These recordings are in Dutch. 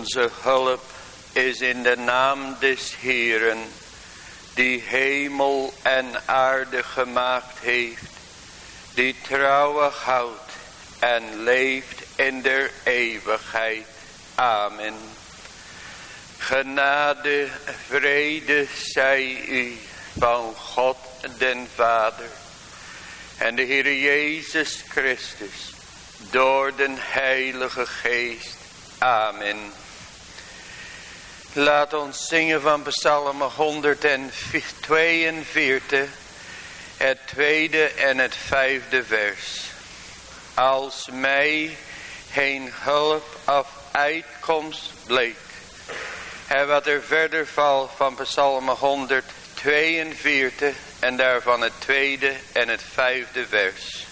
Onze hulp is in de naam des Heeren, die hemel en aarde gemaakt heeft, die trouwig houdt en leeft in der eeuwigheid. Amen. Genade, vrede zij u van God den Vader en de Heer Jezus Christus door den Heilige Geest. Amen. Laat ons zingen van Psalm 142, het tweede en het vijfde vers. Als mij geen hulp of uitkomst bleek. En wat er verder valt van Psalm 142 en daarvan het tweede en het vijfde vers.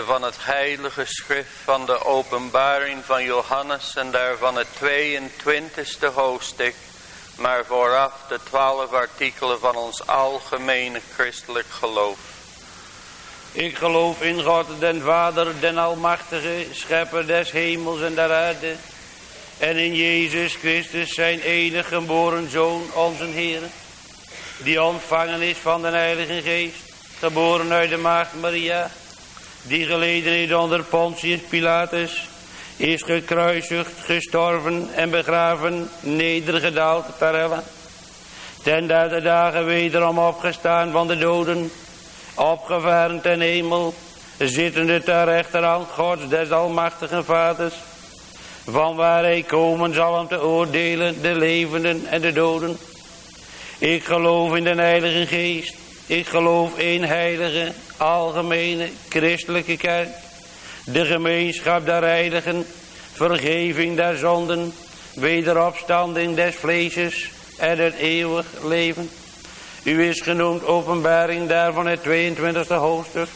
Van het heilige schrift van de openbaring van Johannes en daarvan het 22e hoofdstuk, maar vooraf de twaalf artikelen van ons algemene christelijk geloof. Ik geloof in God, den Vader, den Almachtige, schepper des hemels en der aarde, en in Jezus Christus, zijn enige geboren Zoon, onze Heer, die ontvangen is van de Heilige Geest, geboren uit de Maagd Maria, die geleden heeft onder Pontius Pilatus, is gekruisigd, gestorven en begraven, nedergedaald ter. Ten derde dagen wederom opgestaan van de doden, opgevaren ten hemel, zittende ter rechterhand Gods des almachtigen vaders, van waar hij komen zal om te oordelen de levenden en de doden. Ik geloof in de Heilige Geest, ik geloof in heilige, algemene, christelijke kerk. De gemeenschap der heiligen, vergeving der zonden, wederopstanding des vleeses en het eeuwig leven. U is genoemd openbaring daarvan het 22e hoofdstuk.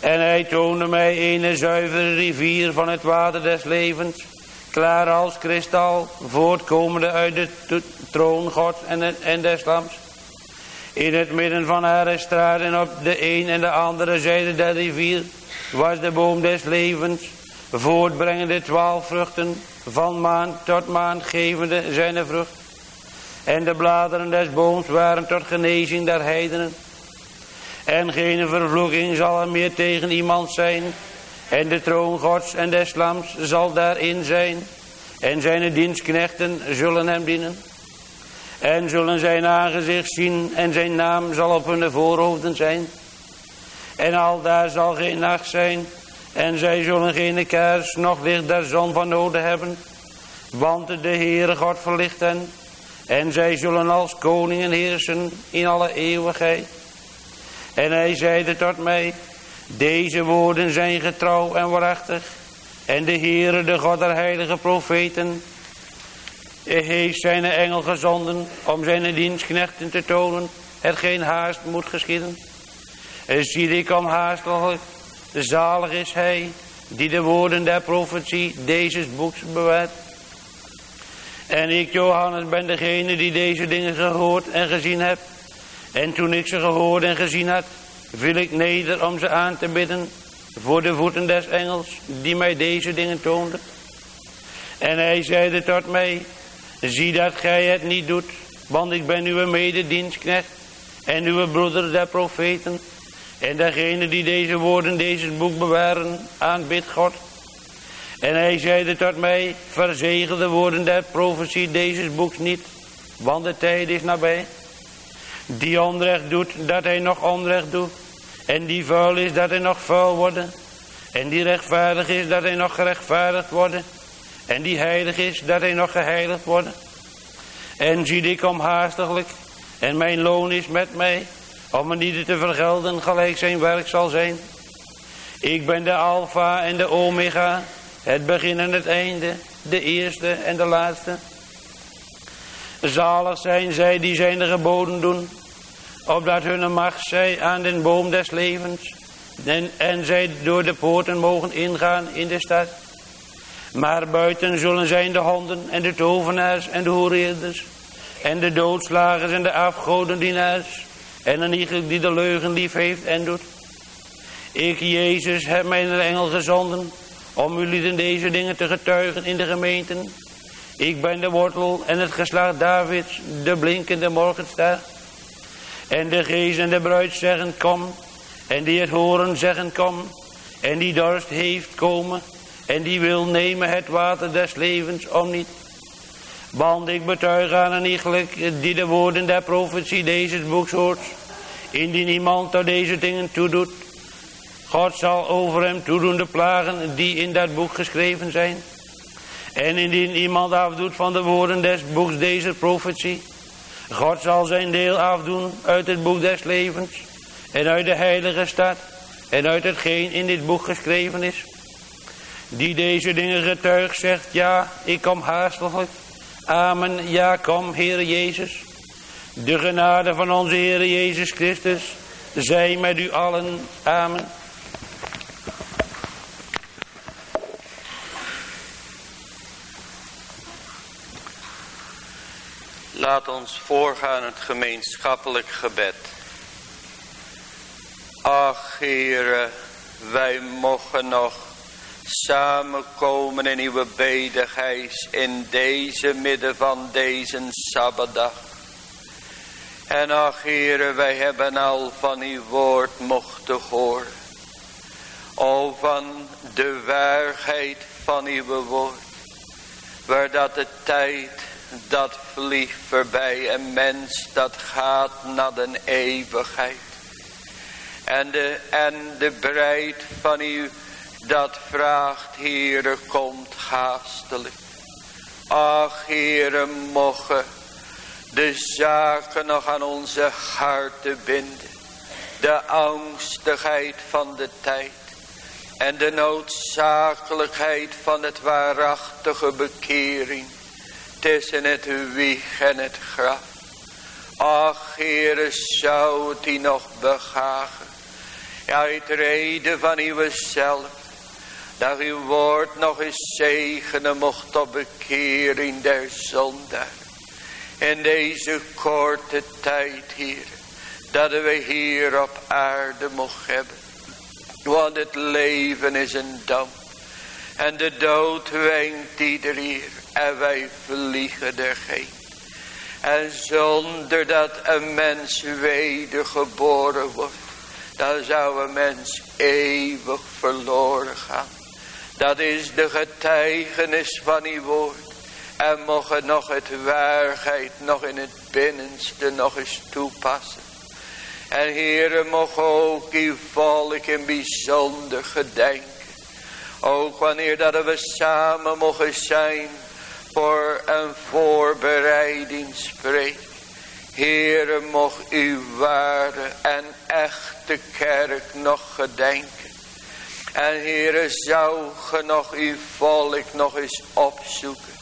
En hij toonde mij een zuivere rivier van het water des levens, klaar als kristal, voortkomende uit de troon Gods en, en des lams. In het midden van haar straat en op de een en de andere zijde der rivier was de boom des levens, voortbrengende twaalf vruchten, van maand tot maand gevende zijn vrucht. En de bladeren des booms waren tot genezing der heidenen. En geen vervloeking zal er meer tegen iemand zijn. En de troon gods en des lams zal daarin zijn. En zijn dienstknechten zullen hem dienen. En zullen zijn aangezicht zien en zijn naam zal op hun voorhoofden zijn. En al daar zal geen nacht zijn. En zij zullen geen kaars nog licht der zon van nodig hebben. Want de Heere God verlicht hen. En zij zullen als koningen heersen in alle eeuwigheid. En hij zeide tot mij. Deze woorden zijn getrouw en waarachtig. En de Heere, de God der heilige profeten, heeft zijn engel gezonden om zijn dienstknechten te tonen, hetgeen haast moet geschieden. En zie ik om haastelijk, zalig is hij, die de woorden der profetie deze boeks bewaart. En ik, Johannes, ben degene die deze dingen gehoord en gezien heb. En toen ik ze gehoord en gezien had, viel ik neder om ze aan te bidden voor de voeten des engels die mij deze dingen toonde. En hij zeide tot mij, zie dat gij het niet doet, want ik ben uw mededienstknecht en uw broeder der profeten. En degene die deze woorden, deze boek bewaren, aanbidt God. En hij zeide tot mij, verzegel de woorden der profetie deze boeks niet, want de tijd is nabij. Die onrecht doet, dat hij nog onrecht doet. En die vuil is, dat hij nog vuil worden. En die rechtvaardig is, dat hij nog gerechtvaardigd worden. En die heilig is, dat hij nog geheiligd worden. En zie ik om haastiglijk. En mijn loon is met mij. Om me niet te vergelden, gelijk zijn werk zal zijn. Ik ben de Alpha en de Omega. Het begin en het einde. De eerste en de laatste. Zalig zijn zij die zijn de geboden doen opdat hun macht zij aan den boom des levens en, en zij door de poorten mogen ingaan in de stad. Maar buiten zullen zijn de honden en de tovenaars en de hoereerders en de doodslagers en de afgodendienaars en een die de leugen lief heeft en doet. Ik, Jezus, heb mijn engel gezonden om jullie deze dingen te getuigen in de gemeenten. Ik ben de wortel en het geslacht Davids, de blinkende morgenster. En de geest en de bruid zeggen kom. En die het horen zeggen kom. En die dorst heeft komen. En die wil nemen het water des levens om niet. Want ik betuig aan een iegelijk die de woorden der profetie deze boeks hoort. Indien iemand tot deze dingen toedoet. God zal over hem toedoen de plagen die in dat boek geschreven zijn. En indien iemand afdoet van de woorden des boeks deze profetie God zal zijn deel afdoen uit het boek des levens en uit de heilige stad en uit hetgeen in dit boek geschreven is. Die deze dingen getuigt zegt, ja, ik kom haastelijk. Amen, ja, kom, Heere Jezus. De genade van onze Heere Jezus Christus, zij met u allen. Amen. Laat ons voorgaan het gemeenschappelijk gebed. Ach, Heere, wij mogen nog samenkomen in uw bedigheid in deze midden van deze Sabbatdag. En ach, Heere, wij hebben al van uw woord mochten horen. O, van de waarheid van uw woord. Waar dat de tijd dat vliegt voorbij. Een mens dat gaat naar de eeuwigheid. En de, en de breid van u dat vraagt, Heere, komt haastelijk. Ach, Heere, mogen de zaken nog aan onze harten binden. De angstigheid van de tijd. En de noodzakelijkheid van het waarachtige bekering tussen het wieg en het graf. Ach, Heere, zou het die nog begagen. Uit reden van uzelf. Dat uw woord nog eens zegenen mocht op bekering der zondaar. In deze korte tijd, Heer. Dat we hier op aarde mogen hebben. Want het leven is een damp. En de dood wenkt ieder hier. En wij vliegen er geen. En zonder dat een mens wedergeboren wordt. Dan zou een mens eeuwig verloren gaan. Dat is de getuigenis van uw woord. En mogen nog het waarheid nog in het binnenste nog eens toepassen. En heren mogen ook uw volk in bijzonder gedenken. Ook wanneer dat we samen mogen zijn voor een voorbereiding spreek. Heere, mocht uw ware en echte kerk nog gedenken. En Heere, zou ge nog uw volk nog eens opzoeken.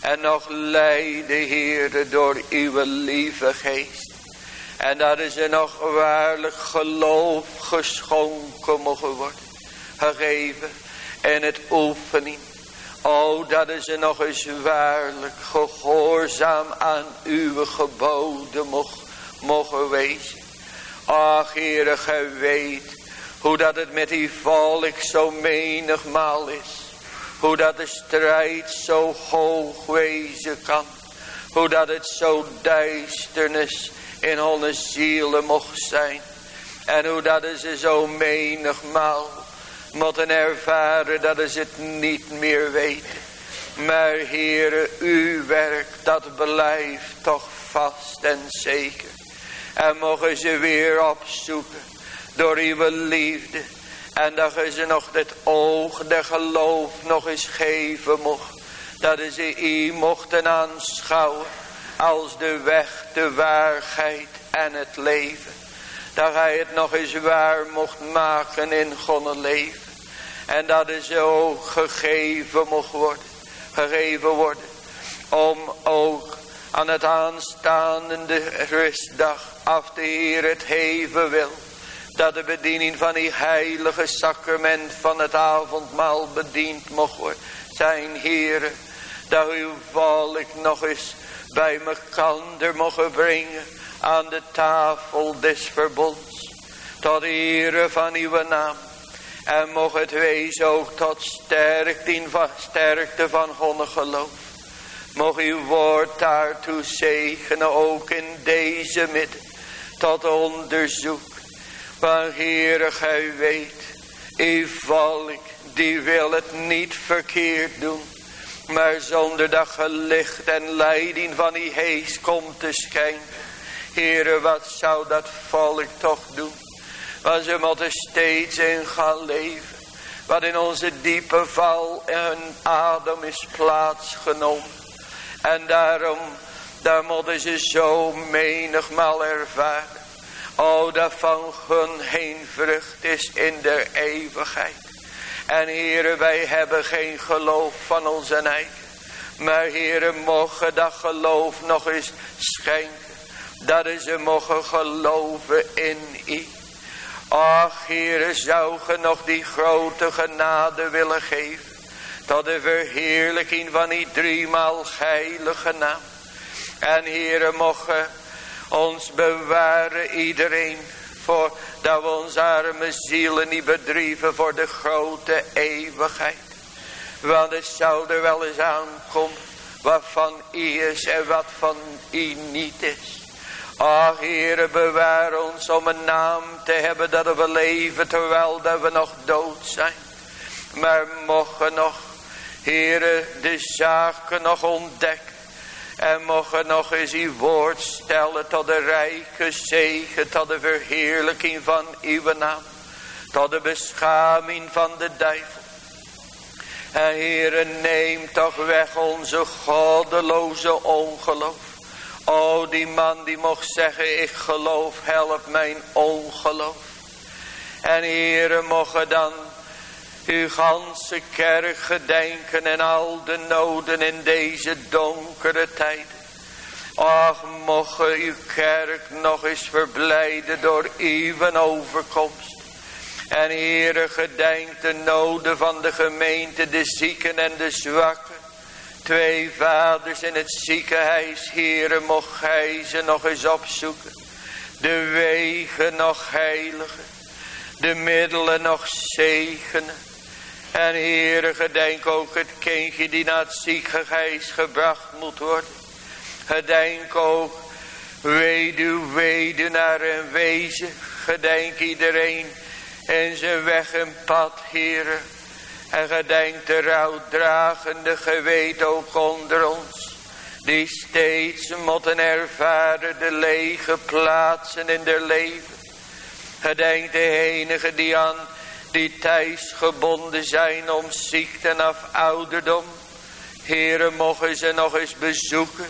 En nog leiden, Heere, door uw lieve geest. En dat is er nog waarlijk geloof geschonken mogen worden. Gegeven in het oefening. O, dat is er nog eens waarlijk gehoorzaam aan uw geboden mogen wezen. Ach, Heere, gij weet hoe dat het met die volk zo menigmaal is. Hoe dat de strijd zo hoog wezen kan. Hoe dat het zo duisternis in onze zielen mocht zijn. En hoe dat ze zo menigmaal moeten ervaren dat ze het niet meer weten. Maar Heere, uw werk dat blijft toch vast en zeker. En mogen ze weer opzoeken door uw liefde. En dat ze nog het oog de geloof nog eens geven mocht. Dat ze u mochten aanschouwen als de weg, de waarheid en het leven. Dat hij het nog eens waar mocht maken in Gonnen leven. En dat het zo gegeven mocht worden. Gegeven worden. Om ook aan het aanstaande rustdag af Heer het heven wil. Dat de bediening van die heilige sacrament van het avondmaal bediend mocht. Zijn Heer, dat uw volk nog eens bij mekander mogen brengen aan de tafel des verbonds. Tot ere van uw naam. En mocht het wezen ook tot sterkte van, sterkte van Gonnen geloof. Mocht uw woord daartoe zegenen ook in deze midden. Tot onderzoek. Want Heere, gij weet. Uw volk die wil het niet verkeerd doen. Maar zonder dat gelicht en leiding van die hees komt te schijnen. Heere, wat zou dat volk toch doen? Want ze moeten steeds in gaan leven. Wat in onze diepe val en adem is plaatsgenomen. En daarom, daar moeten ze zo menigmaal ervaren. O, dat van hun heen vrucht is in der eeuwigheid. En heren, wij hebben geen geloof van onze eigen. Maar heren, mogen dat geloof nog eens schenken. Dat ze mogen geloven in u. Ach, heren, zou ge nog die grote genade willen geven. Tot de verheerlijking van die driemaal heilige naam. En heren, mogen ons bewaren iedereen voor dat we onze arme zielen niet bedrieven voor de grote eeuwigheid. Want het zou er wel eens aankomen wat van is en wat van u niet is. Ach, Heere, bewaar ons om een naam te hebben dat we leven terwijl dat we nog dood zijn. Maar mogen nog, Heere, de zaken nog ontdekken. En mogen nog eens uw woord stellen tot de rijke zegen, tot de verheerlijking van uw naam. Tot de beschaming van de duivel. En Heere, neem toch weg onze goddeloze ongeloof. O, die man die mocht zeggen, ik geloof, help mijn ongeloof. En Heere, mogen dan uw ganse kerk gedenken en al de noden in deze donkere tijden. Ach, mogen uw kerk nog eens verblijden door uw overkomst. En Heere, gedenk de noden van de gemeente, de zieken en de zwakken. Twee vaders in het ziekenhuis, Heere, mocht gij ze nog eens opzoeken. De wegen nog heiligen, de middelen nog zegenen. En Heere, gedenk ook het kindje die naar het ziekenhuis gebracht moet worden. Gedenk ook weduw, wedenaar en wezen. Gedenk iedereen in zijn weg en pad, heren. En gedenk de rouwdragende geweten ook onder ons. Die steeds moeten ervaren de lege plaatsen in der leven. Gedenk de enige die aan die thuis gebonden zijn om ziekte of ouderdom. Heren, mogen ze nog eens bezoeken.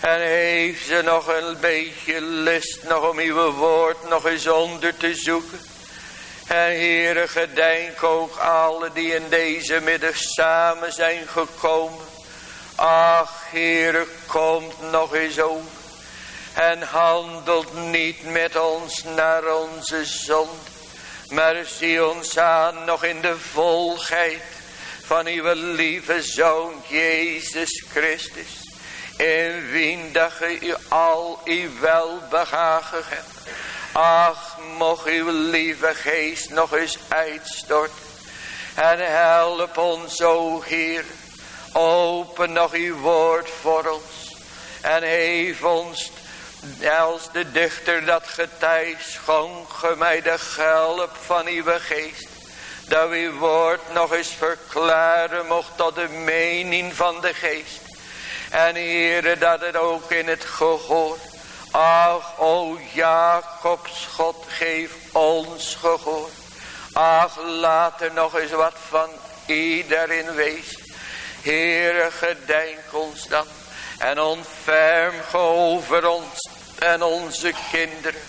En heeft ze nog een beetje lust nog om uw woord nog eens onder te zoeken. En Heere, gedenk ook alle die in deze middag samen zijn gekomen. Ach, Heere, komt nog eens over. En handelt niet met ons naar onze zonde. Maar zie ons aan nog in de volheid van uw lieve Zoon Jezus Christus. In wien dat u al uw welbehagen hebt. Ach, mocht uw lieve geest nog eens uitstorten. En help ons, o Heer. Open nog uw woord voor ons. En geef ons, als de dichter dat getij schonk, mij de help van uw geest. Dat uw woord nog eens verklaren mocht tot de mening van de geest. En Heere, dat het ook in het gehoor Ach, o Jacobs God, geef ons gehoor. Ach, laat er nog eens wat van iedereen wezen. Heere, gedenk ons dan. En ontferm over ons en onze kinderen.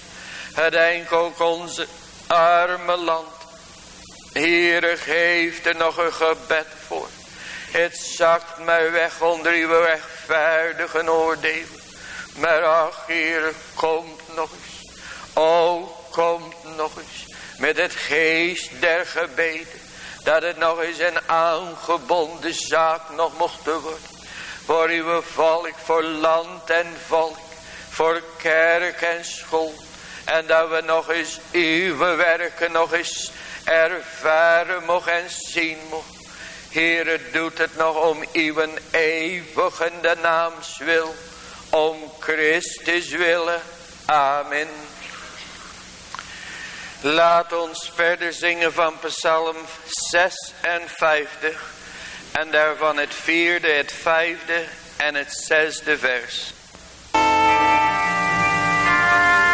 Gedenk ook onze arme land. Heere, geef er nog een gebed voor. Het zakt mij weg onder uw rechtvaardige oordeel. Maar ach, Heer, komt nog eens. O, komt nog eens. Met het geest der gebeden. Dat het nog eens een aangebonden zaak nog mocht worden. Voor uw volk, voor land en volk. Voor kerk en school. En dat we nog eens uw werken nog eens ervaren mogen en zien mogen. Heer, doet het nog om uw eeuwige naams wil om Christus willen. Amen. Laat ons verder zingen van Psalm 56 en daarvan het vierde, het vijfde en het zesde vers. Bye.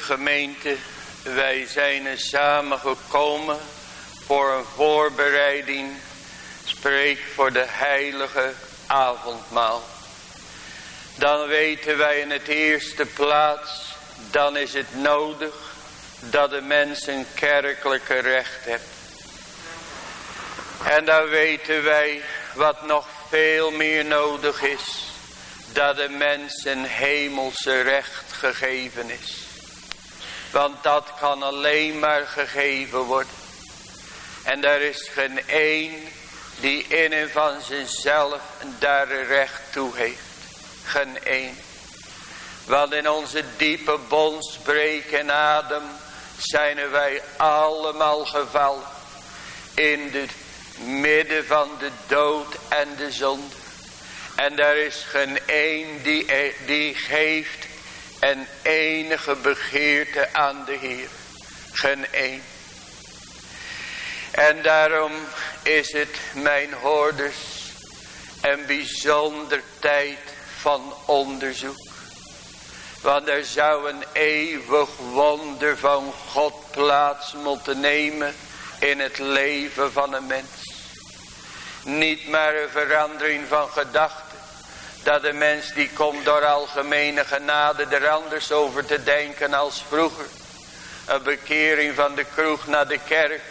Gemeente, wij zijn er samengekomen voor een voorbereiding, spreek voor de heilige avondmaal. Dan weten wij in het eerste plaats, dan is het nodig dat de mens een kerkelijke recht heeft. En dan weten wij wat nog veel meer nodig is, dat de mens een hemelse recht gegeven is. Want dat kan alleen maar gegeven worden. En er is geen één die in en van zichzelf daar recht toe heeft. Geen één. Want in onze diepe bondsbreek en adem zijn wij allemaal gevallen. In het midden van de dood en de zonde. En er is geen één die, die geeft en enige begeerte aan de Heer. Geen één. En daarom is het mijn hoorders een bijzonder tijd van onderzoek. Want er zou een eeuwig wonder van God plaats moeten nemen in het leven van een mens. Niet maar een verandering van gedachten. Dat de mens die komt door algemene genade er anders over te denken als vroeger. Een bekering van de kroeg naar de kerk.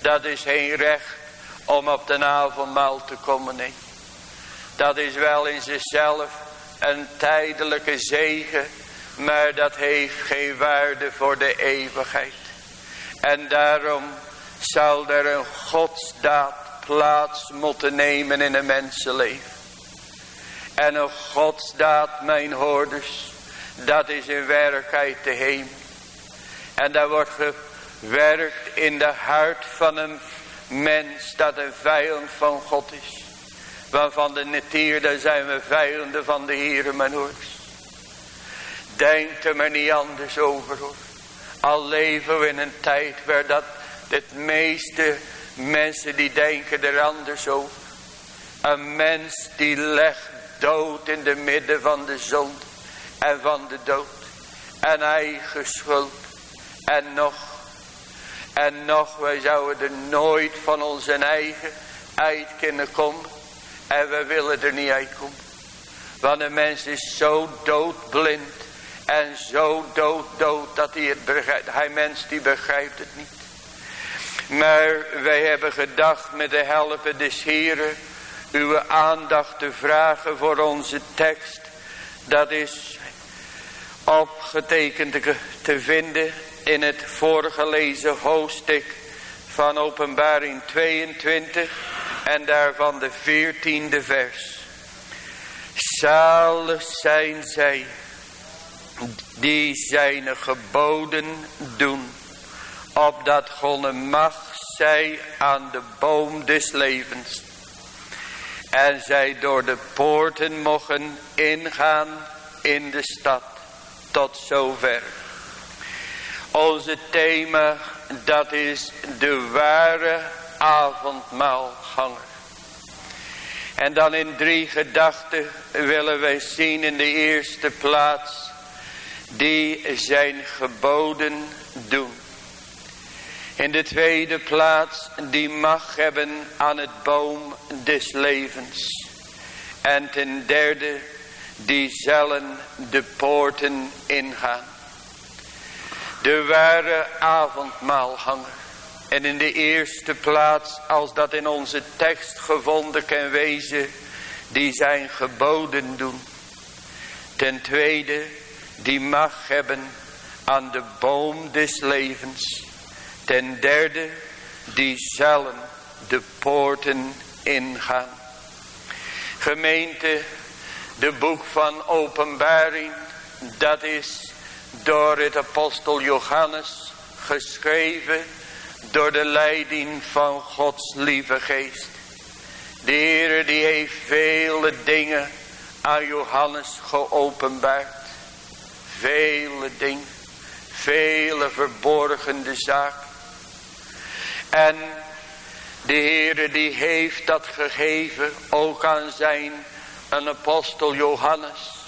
Dat is geen recht om op de avondmaal te komen. Nee. Dat is wel in zichzelf een tijdelijke zegen. Maar dat heeft geen waarde voor de eeuwigheid. En daarom zal er een godsdaad plaats moeten nemen in een mensenleven. En een godsdaad, mijn hoorders, dat is in werkelijkheid de hemel. En daar wordt gewerkt in de hart van een mens dat een vijand van God is. Waarvan de natuur, daar zijn we vijanden van de Heer, mijn hoorders. Denk er maar niet anders over hoor. Al leven we in een tijd waar dat het meeste mensen die denken er anders over. Een mens die legt dood in de midden van de zon en van de dood. En eigen schuld. En nog. En nog, wij zouden er nooit van onze eigen uit kunnen komen. En we willen er niet uitkomen. Want een mens is zo doodblind. En zo dood dood dat hij het begrijpt. Hij mens die begrijpt het niet. Maar wij hebben gedacht met de helpen des Heren uw aandacht te vragen voor onze tekst. Dat is opgetekend te vinden in het voorgelezen hoofdstuk van openbaring 22 en daarvan de 14e vers. Zalig zijn zij die zijn geboden doen, opdat God mag zij aan de boom des levens en zij door de poorten mogen ingaan in de stad. Tot zover. Onze thema dat is de ware avondmaalganger. En dan in drie gedachten willen wij zien in de eerste plaats die zijn geboden doen. In de tweede plaats die mag hebben aan het boom des levens. En ten derde die zullen de poorten ingaan. De ware avondmaalhanger. En in de eerste plaats als dat in onze tekst gevonden kan wezen. Die zijn geboden doen. Ten tweede die mag hebben aan de boom des levens. Ten derde, die zullen de poorten ingaan. Gemeente, de boek van openbaring, dat is door het apostel Johannes geschreven door de leiding van Gods lieve geest. De Heer die heeft vele dingen aan Johannes geopenbaard. Vele dingen, vele verborgende zaken. En de Heere die heeft dat gegeven ook aan zijn een apostel Johannes.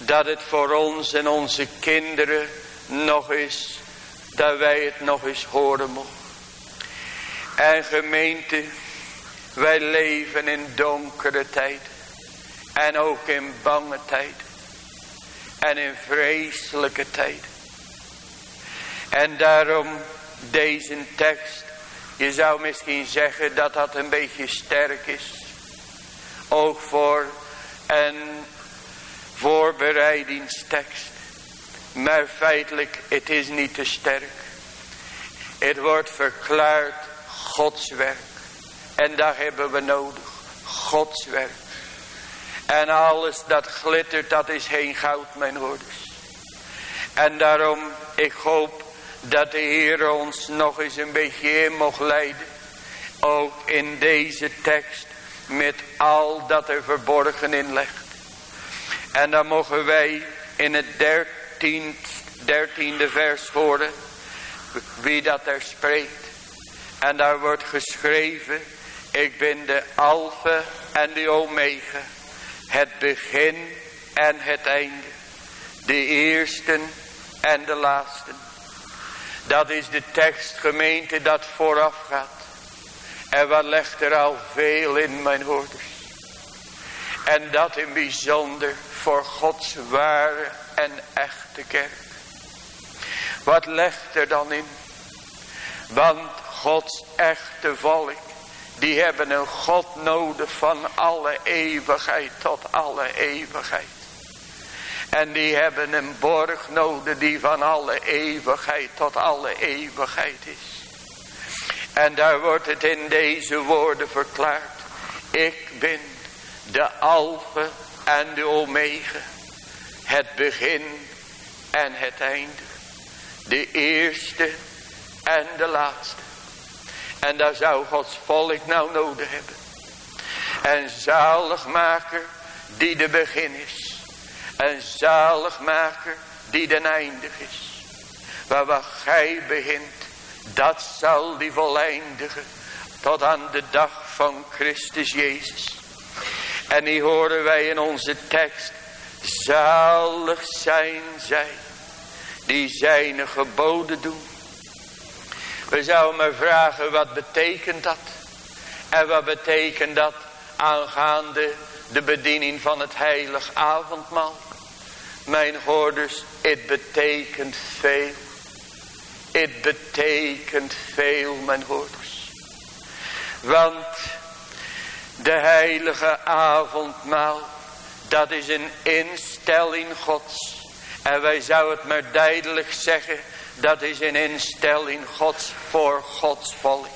Dat het voor ons en onze kinderen nog eens, dat wij het nog eens horen mogen. En gemeente, wij leven in donkere tijd. En ook in bange tijd. En in vreselijke tijd. En daarom deze tekst. Je zou misschien zeggen dat dat een beetje sterk is. Ook voor een voorbereidingstekst. Maar feitelijk, het is niet te sterk. Het wordt verklaard Gods werk. En daar hebben we nodig. Gods werk. En alles dat glittert, dat is geen goud, mijn hoorders. En daarom, ik hoop dat de Heer ons nog eens een beetje in mocht leiden. Ook in deze tekst, met al dat er verborgen in ligt. En dan mogen wij in het dertiende vers horen, wie dat er spreekt. En daar wordt geschreven, ik ben de alfa en de omega. Het begin en het einde. De eerste en de laatste. Dat is de tekstgemeente dat vooraf gaat. En wat legt er al veel in mijn hoorders. En dat in bijzonder voor Gods ware en echte kerk. Wat legt er dan in? Want Gods echte volk. Die hebben een God nodig van alle eeuwigheid tot alle eeuwigheid. En die hebben een borg nodig die van alle eeuwigheid tot alle eeuwigheid is. En daar wordt het in deze woorden verklaard. Ik ben de alfa en de omega. Het begin en het einde. De eerste en de laatste. En daar zou Gods volk nou nodig hebben. En zaligmaker die de begin is. En zaligmaker die de eindig is. Maar wat gij begint, dat zal die voleindigen tot aan de dag van Christus Jezus. En die horen wij in onze tekst. Zalig zijn zij die zijn geboden doen. We zouden maar vragen wat betekent dat? En wat betekent dat aangaande de bediening van het heilig avondmaal? Mijn hoorders, het betekent veel. Het betekent veel, mijn hoorders. Want de heilige avondmaal, dat is een instelling gods. En wij zouden het maar duidelijk zeggen, dat is een instelling gods voor gods volk.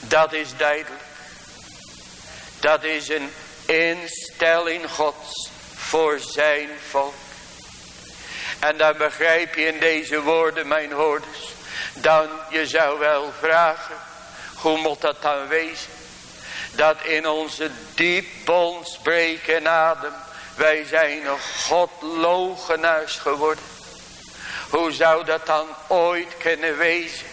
Dat is duidelijk. Dat is een instelling gods voor zijn volk. En dan begrijp je in deze woorden, mijn hoorders. Dan, je zou wel vragen, hoe moet dat dan wezen? Dat in onze diep spreken adem, wij zijn een godlogenaars geworden. Hoe zou dat dan ooit kunnen wezen?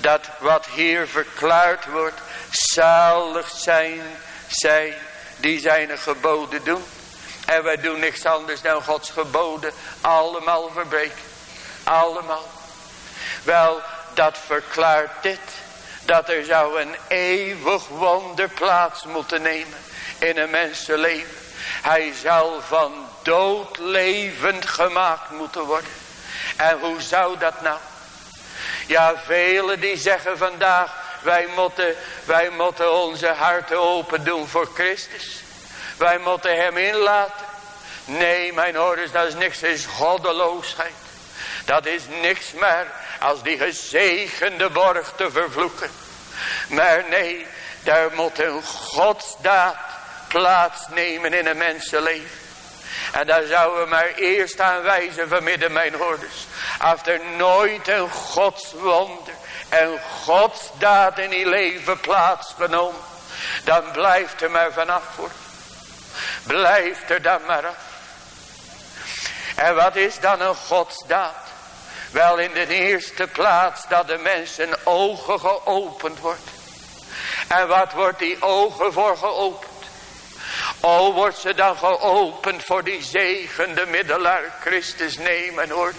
Dat wat hier verklaard wordt, zalig zijn zij die zijn geboden doen. En wij doen niks anders dan Gods geboden allemaal verbreken. Allemaal. Wel, dat verklaart dit. Dat er zou een eeuwig wonder plaats moeten nemen in een mensenleven. Hij zal van dood levend gemaakt moeten worden. En hoe zou dat nou? Ja, velen die zeggen vandaag, wij moeten, wij moeten onze harten open doen voor Christus. Wij moeten hem inlaten. Nee, mijn horens, dat is niks, is goddeloosheid. Dat is niks meer als die gezegende borg te vervloeken. Maar nee, daar moet een godsdaad plaatsnemen in een mensenleven. En daar zouden we maar eerst aan wijzen vanmidden mijn hoorders. Als er nooit een godswonder en godsdaad in die leven plaatsgenomen. Dan blijft er maar vanaf voor. Blijft er dan maar af. En wat is dan een godsdaad? Wel in de eerste plaats dat de mensen ogen geopend wordt. En wat wordt die ogen voor geopend? O, wordt ze dan geopend voor die zegende middelaar Christus nemen hoor.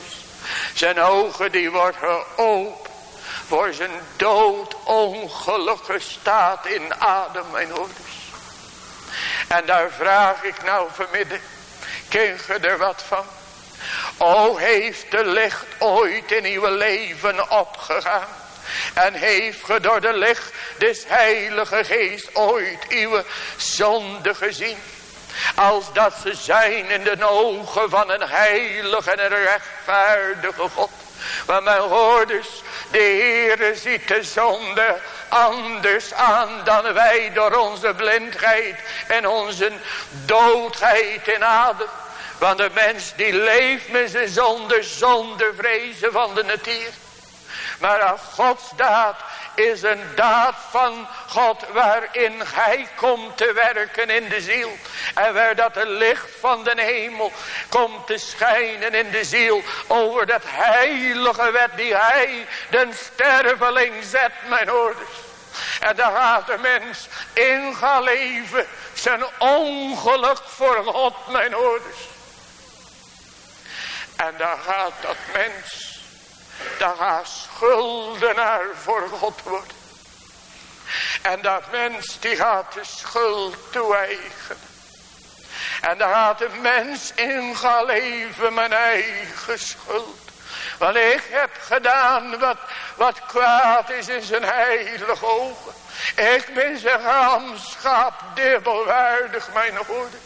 Zijn ogen die worden open voor zijn dood ongelukkige staat in adem mijn ouders. En daar vraag ik nou vanmiddag, ken je er wat van? O heeft de licht ooit in uw leven opgegaan? En heeft ge door de licht des heilige geest ooit uw zonde gezien? Als dat ze zijn in de ogen van een heilige en een rechtvaardige God. Maar mijn hoorders, de Heere ziet de zonde anders aan dan wij door onze blindheid en onze doodheid in adem. Want de mens die leeft met zijn zonde zonder vrezen van de natuur. Maar als Gods daad is een daad van God waarin hij komt te werken in de ziel. En waar dat het licht van de hemel komt te schijnen in de ziel. Over dat heilige wet die hij den sterveling zet mijn ouders. En daar gaat de mens in gaan leven. Zijn ongeluk voor God mijn ouders. En daar gaat dat mens dat gaat schuldenaar voor God worden. En dat mens die gaat de schuld toe-eigenen. En daar gaat de mens in gaan leven mijn eigen schuld. Want ik heb gedaan wat, wat kwaad is in zijn heilige ogen. Ik ben zijn ramschap dubbelwaardig mijn ouders.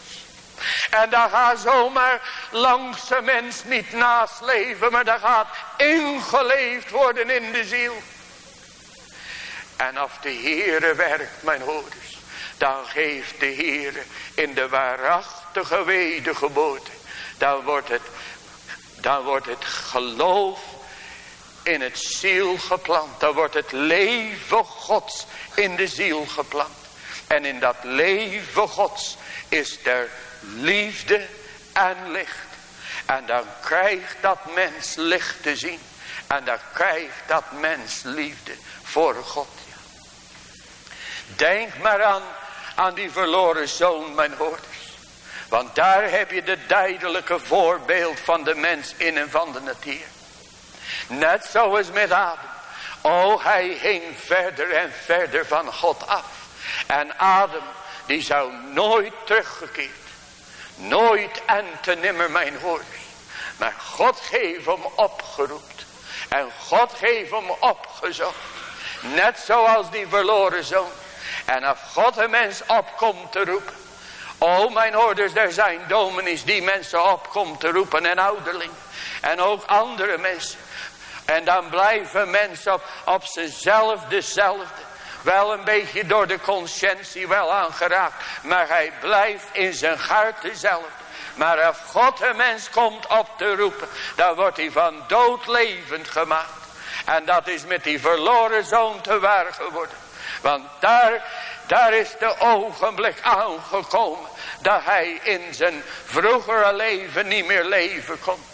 En daar gaat zomaar langs de mens niet naast leven. Maar daar gaat ingeleefd worden in de ziel. En als de Heere werkt mijn hoorders. Dan geeft de Heere in de waarachtige wedergeboorte. Dan wordt het, dan wordt het geloof in het ziel geplant. Dan wordt het leven gods in de ziel geplant. En in dat leven gods is er liefde en licht. En dan krijgt dat mens licht te zien. En dan krijgt dat mens liefde voor God. Denk maar aan, aan die verloren zoon, mijn hoorders. Want daar heb je de duidelijke voorbeeld van de mens in en van de natuur. Net zoals met Adam. Oh, hij hing verder en verder van God af. En Adam, die zou nooit teruggekeerd Nooit en te nimmer mijn hoorders. Maar God heeft hem opgeroept. En God heeft hem opgezocht. Net zoals die verloren zoon. En als God een mens opkomt te roepen. O mijn hoorders, er zijn dominees die mensen opkomt te roepen en ouderling. En ook andere mensen. En dan blijven mensen op, op zichzelf dezelfde. Wel een beetje door de conscientie wel aangeraakt. Maar hij blijft in zijn hart dezelfde. Maar als God een mens komt op te roepen. Dan wordt hij van dood levend gemaakt. En dat is met die verloren zoon te waar geworden. Want daar, daar is de ogenblik aangekomen. Dat hij in zijn vroegere leven niet meer leven kon.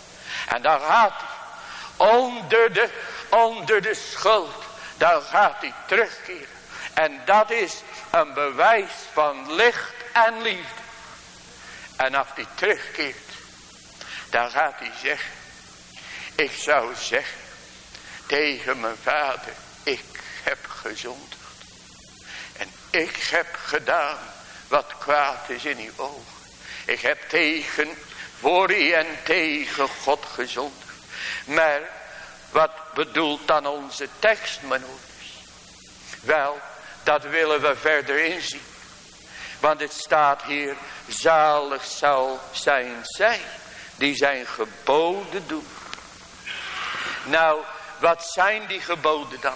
En dan gaat hij onder de, onder de schuld. Dan gaat hij terugkeren. En dat is een bewijs van licht en liefde. En als hij terugkeert, dan gaat hij zeggen. Ik zou zeggen tegen mijn vader, ik heb gezondigd. En ik heb gedaan wat kwaad is in uw ogen. Ik heb tegen, voor u en tegen God gezondigd. Maar wat bedoelt dan onze tekst, mijn ouders? Wel, dat willen we verder inzien. Want het staat hier, zalig zal zijn zij die zijn geboden doen. Nou, wat zijn die geboden dan?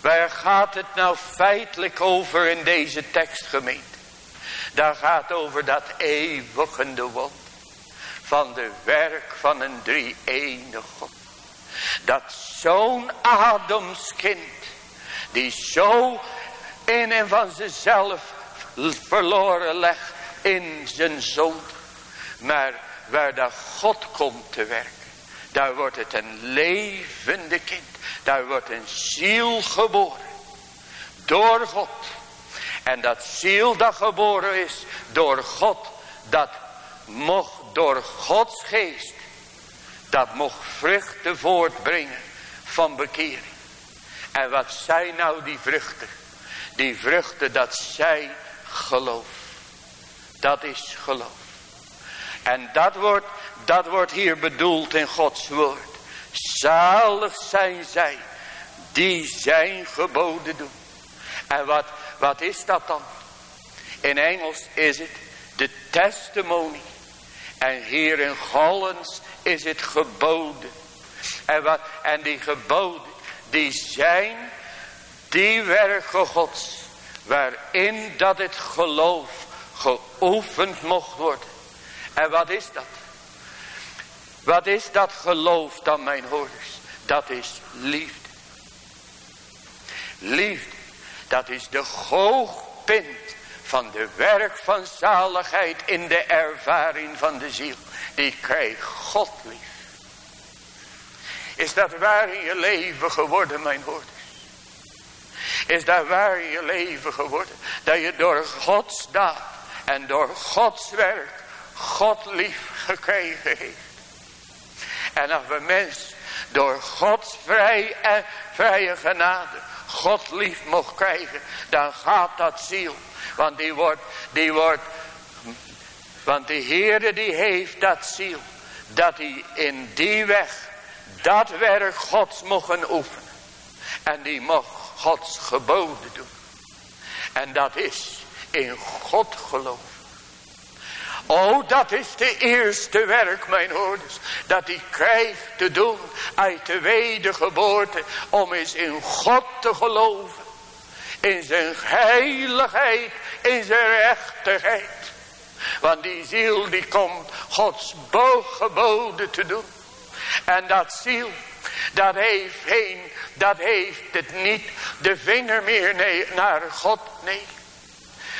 Waar gaat het nou feitelijk over in deze tekstgemeente? Daar gaat over dat eeuwigende wond van de werk van een drie-enige God. Dat zo'n Adamskind, die zo in en van zichzelf verloren legt in zijn zon. Maar waar dat God komt te werken. Daar wordt het een levende kind. Daar wordt een ziel geboren. Door God. En dat ziel dat geboren is door God. Dat mocht door Gods geest. dat mocht vruchten voortbrengen van bekering. En wat zijn nou die vruchten? Die vruchten dat zij geloof. Dat is geloof. En dat wordt, dat wordt hier bedoeld in Gods woord. Zalig zijn zij die zijn geboden doen. En wat, wat is dat dan? In Engels is het de testimony. En hier in Gollens is het geboden. En, wat, en die geboden, die zijn die werken gods. Waarin dat het geloof geoefend mocht worden. En wat is dat? Wat is dat geloof dan mijn hoorders? Dat is liefde. Liefde, dat is de hoogpunt van de werk van zaligheid in de ervaring van de ziel. Die krijgt God lief. Is dat waar in je leven geworden, mijn hoorders? Is dat waar je leven geworden? Dat je door Gods daad en door Gods werk God lief gekregen heeft. En als we mens door Gods vrij en vrije genade God lief mocht krijgen, dan gaat dat ziel. Want die wordt, die wordt, want de Heere die heeft dat ziel. Dat hij in die weg dat werk Gods mogen oefenen. En die mocht Gods geboden doen. En dat is in God geloven. Oh, dat is de eerste werk, mijn hoorders. Dat hij krijgt te doen uit de wedergeboorte. Om eens in God te geloven. In zijn heiligheid. In zijn rechtigheid. Want die ziel die komt Gods geboden te doen. En dat ziel. Dat heeft heen. Dat heeft het niet de vinger meer naar God. Nee.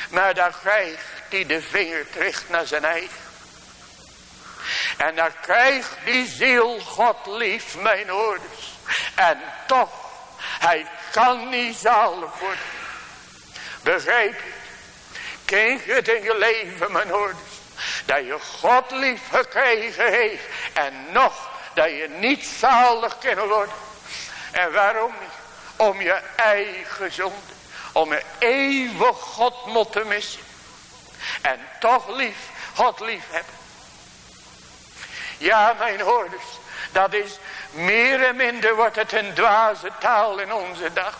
Maar dat krijgt hij de vinger terug naar zijn eigen. En dan krijgt die ziel God lief, mijn ouders. En toch, hij kan niet zalig worden. Begrijp je? Ken je het in je leven, mijn ouders? Dat je God lief gekregen heeft. En nog, dat je niet zalig kan worden. En waarom niet? Om je eigen zonde. Om je eeuwig God moeten missen. En toch lief, God lief hebben. Ja, mijn hoorders, dat is meer en minder wordt het een dwaze taal in onze dag.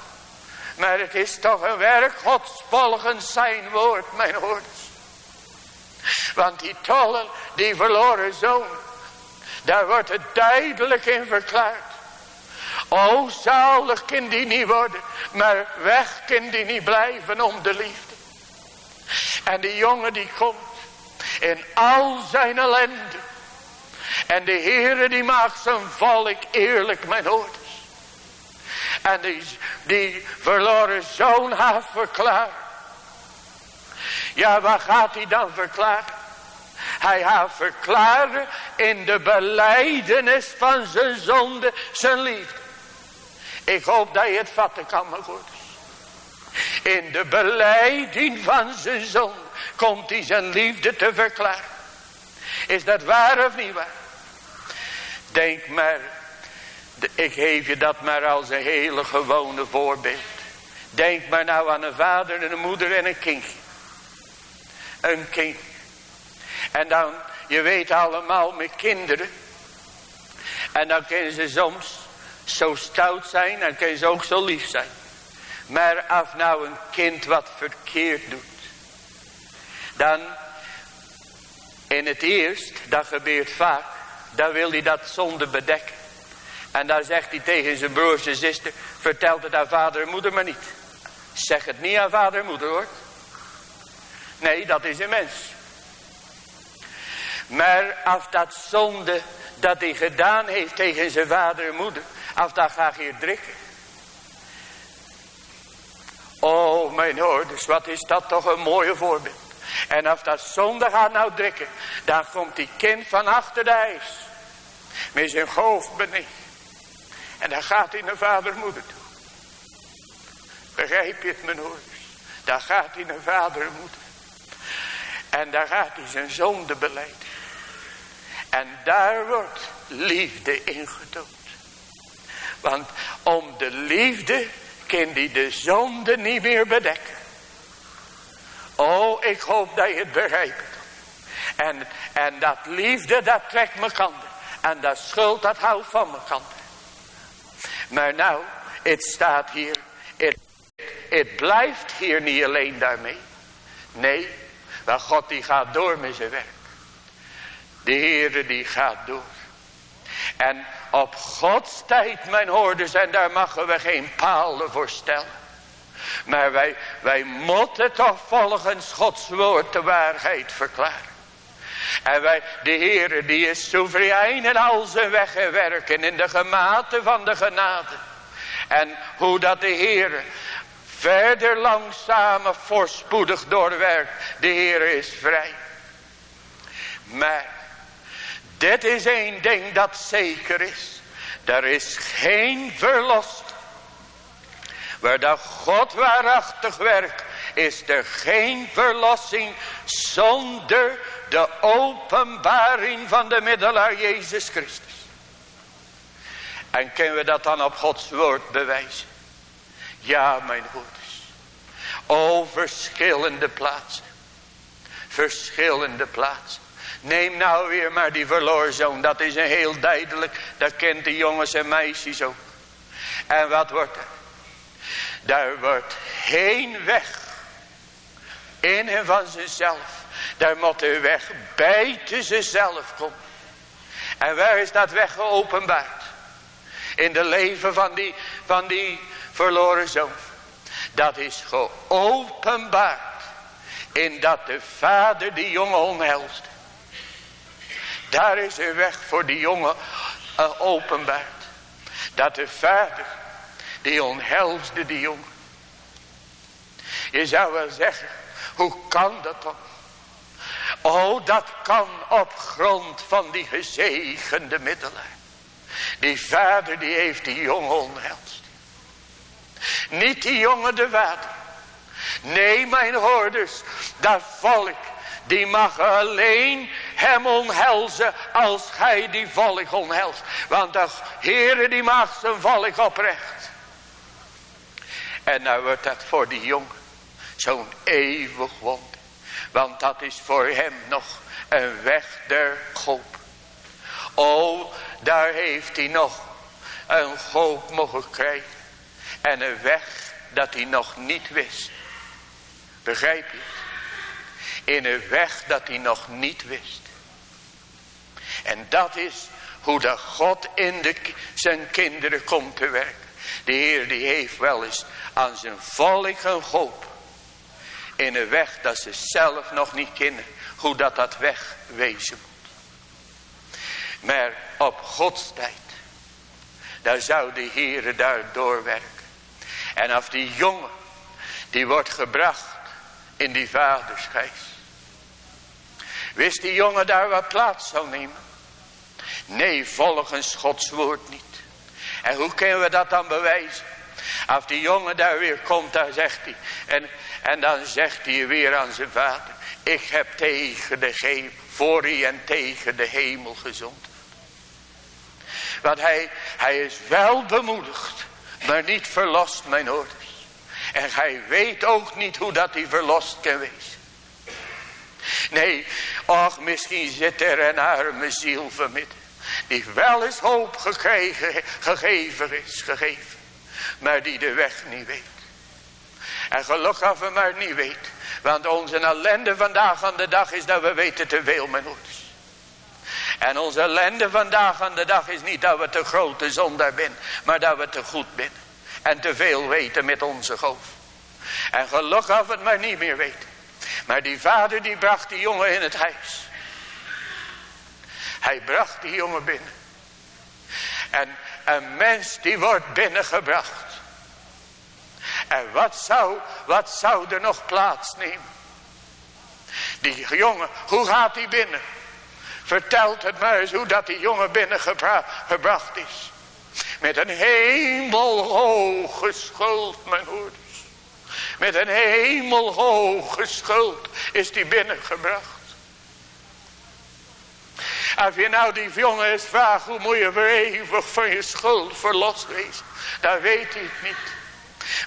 Maar het is toch een werk Gods volgens zijn woord, mijn hoorders. Want die tollen, die verloren zoon, daar wordt het duidelijk in verklaard. O, zalig kind die niet worden, maar weg kind die niet blijven om de liefde. En die jongen die komt in al zijn ellende. En de Heere die maakt zijn volk eerlijk mijn hoorders. En die, die verloren zoon haast verklaren. Ja, wat gaat hij dan verklaren? Hij gaat verklaren in de beleidenis van zijn zonde zijn liefde. Ik hoop dat je het vatten kan, mijn hoorders. In de beleiding van zijn zoon komt hij zijn liefde te verklaren. Is dat waar of niet waar? Denk maar, ik geef je dat maar als een hele gewone voorbeeld. Denk maar nou aan een vader en een moeder en een kindje. Een kind. En dan, je weet allemaal met kinderen. En dan kunnen ze soms zo stout zijn en kunnen ze ook zo lief zijn. Maar als nou een kind wat verkeerd doet. Dan in het eerst, dat gebeurt vaak. Dan wil hij dat zonde bedekken. En dan zegt hij tegen zijn broers en zuster. Vertelt het aan vader en moeder maar niet. Zeg het niet aan vader en moeder hoor. Nee, dat is een mens. Maar als dat zonde dat hij gedaan heeft tegen zijn vader en moeder. Als dat gaat hier drikken. Oh mijn hoorders, wat is dat toch een mooie voorbeeld. En als dat zonde gaat nou drikken, dan komt die kind van achter de ijs. Met zijn hoofd beneden. En dan gaat hij naar vader en moeder toe. Begrijp je het mijn hoorders? Dan gaat hij naar vader en moeder. En daar gaat hij zijn zonde beleiden. En daar wordt liefde ingetoond. Want om de liefde kan die de zonde niet meer bedekken. Oh, ik hoop dat je het begrijpt. En, en dat liefde, dat trekt me kanten. En dat schuld, dat houdt van me kanten. Maar nou, het staat hier. Het, het blijft hier niet alleen daarmee. Nee, maar God die gaat door met zijn werk. De Heere die gaat door. En op Gods tijd, mijn hoorders, en daar mogen we geen palen voor stellen. Maar wij, wij moeten toch volgens Gods woord de waarheid verklaren. En wij, de Heere die is soeverein in al zijn weg en werken in de gemate van de genade. En hoe dat de Heere verder langzame voorspoedig doorwerkt. De Heere is vrij. Maar dit is één ding dat zeker is. Er is geen verlost. Waar dat God waarachtig werkt, is er geen verlossing zonder de openbaring van de middelaar Jezus Christus. En kunnen we dat dan op Gods woord bewijzen? Ja, mijn broeders. O, verschillende plaatsen. Verschillende plaatsen. Neem nou weer maar die verloren zoon. Dat is een heel duidelijk. Dat kent de jongens en meisjes ook. En wat wordt er? Daar wordt geen weg. In en van zichzelf. Daar moet de weg buiten zichzelf komen. En waar is dat weg geopenbaard? In de leven van die, van die verloren zoon. Dat is geopenbaard. In dat de vader die jongen omhelst. Daar is een weg voor die jongen openbaard. Dat de vader die omhelsde die jongen. Je zou wel zeggen, hoe kan dat dan? Oh, dat kan op grond van die gezegende middelen. Die vader die heeft die jongen omhelst. Niet die jongen de vader. Nee, mijn hoorders, dat volk, die mag alleen hem omhelzen als gij die volk omhelst. Want de Heere die maakt zijn volk oprecht. En nou wordt dat voor die jongen zo'n eeuwig wonder. Want dat is voor hem nog een weg der hoop. O, daar heeft hij nog een hoop mogen krijgen. En een weg dat hij nog niet wist. Begrijp je? In een weg dat hij nog niet wist. En dat is hoe de God in de, zijn kinderen komt te werken. De Heer die heeft wel eens aan zijn volk een hoop. In een weg dat ze zelf nog niet kennen. Hoe dat dat weg wezen moet. Maar op Gods tijd. Daar zou de Heer daar doorwerken. En af die jongen. Die wordt gebracht in die vadersgeest. Wist die jongen daar wat plaats zou nemen? Nee, volgens Gods woord niet. En hoe kunnen we dat dan bewijzen? Als die jongen daar weer komt, dan zegt hij. En, en dan zegt hij weer aan zijn vader. Ik heb tegen de hemel, voor en tegen de hemel gezond. Want hij, hij is wel bemoedigd, maar niet verlost, mijn ouders. En hij weet ook niet hoe dat hij verlost kan wezen. Nee, och, misschien zit er een arme ziel vanmiddag. Die wel eens hoop gekregen, gegeven is, gegeven. Maar die de weg niet weet. En gelukkig we maar niet weet. Want onze ellende vandaag aan de dag is dat we weten te veel, mijn ouders. En onze ellende vandaag aan de dag is niet dat we te grote zondaar zijn. Maar dat we te goed zijn. En te veel weten met onze hoofd. En gelukkig we het maar niet meer weten. Maar die vader die bracht die jongen in het huis. Hij bracht die jongen binnen. En een mens die wordt binnengebracht. En wat zou, wat zou er nog plaatsnemen? Die jongen, hoe gaat hij binnen? Vertelt het maar eens hoe dat die jongen binnengebracht is. Met een hemelhoge schuld, mijn hoeders. Met een hemelhoge schuld is die binnengebracht. Als je nou die jongen eens vraagt, hoe moet je weer eeuwig van je schuld verlost wezen? Dan weet hij niet.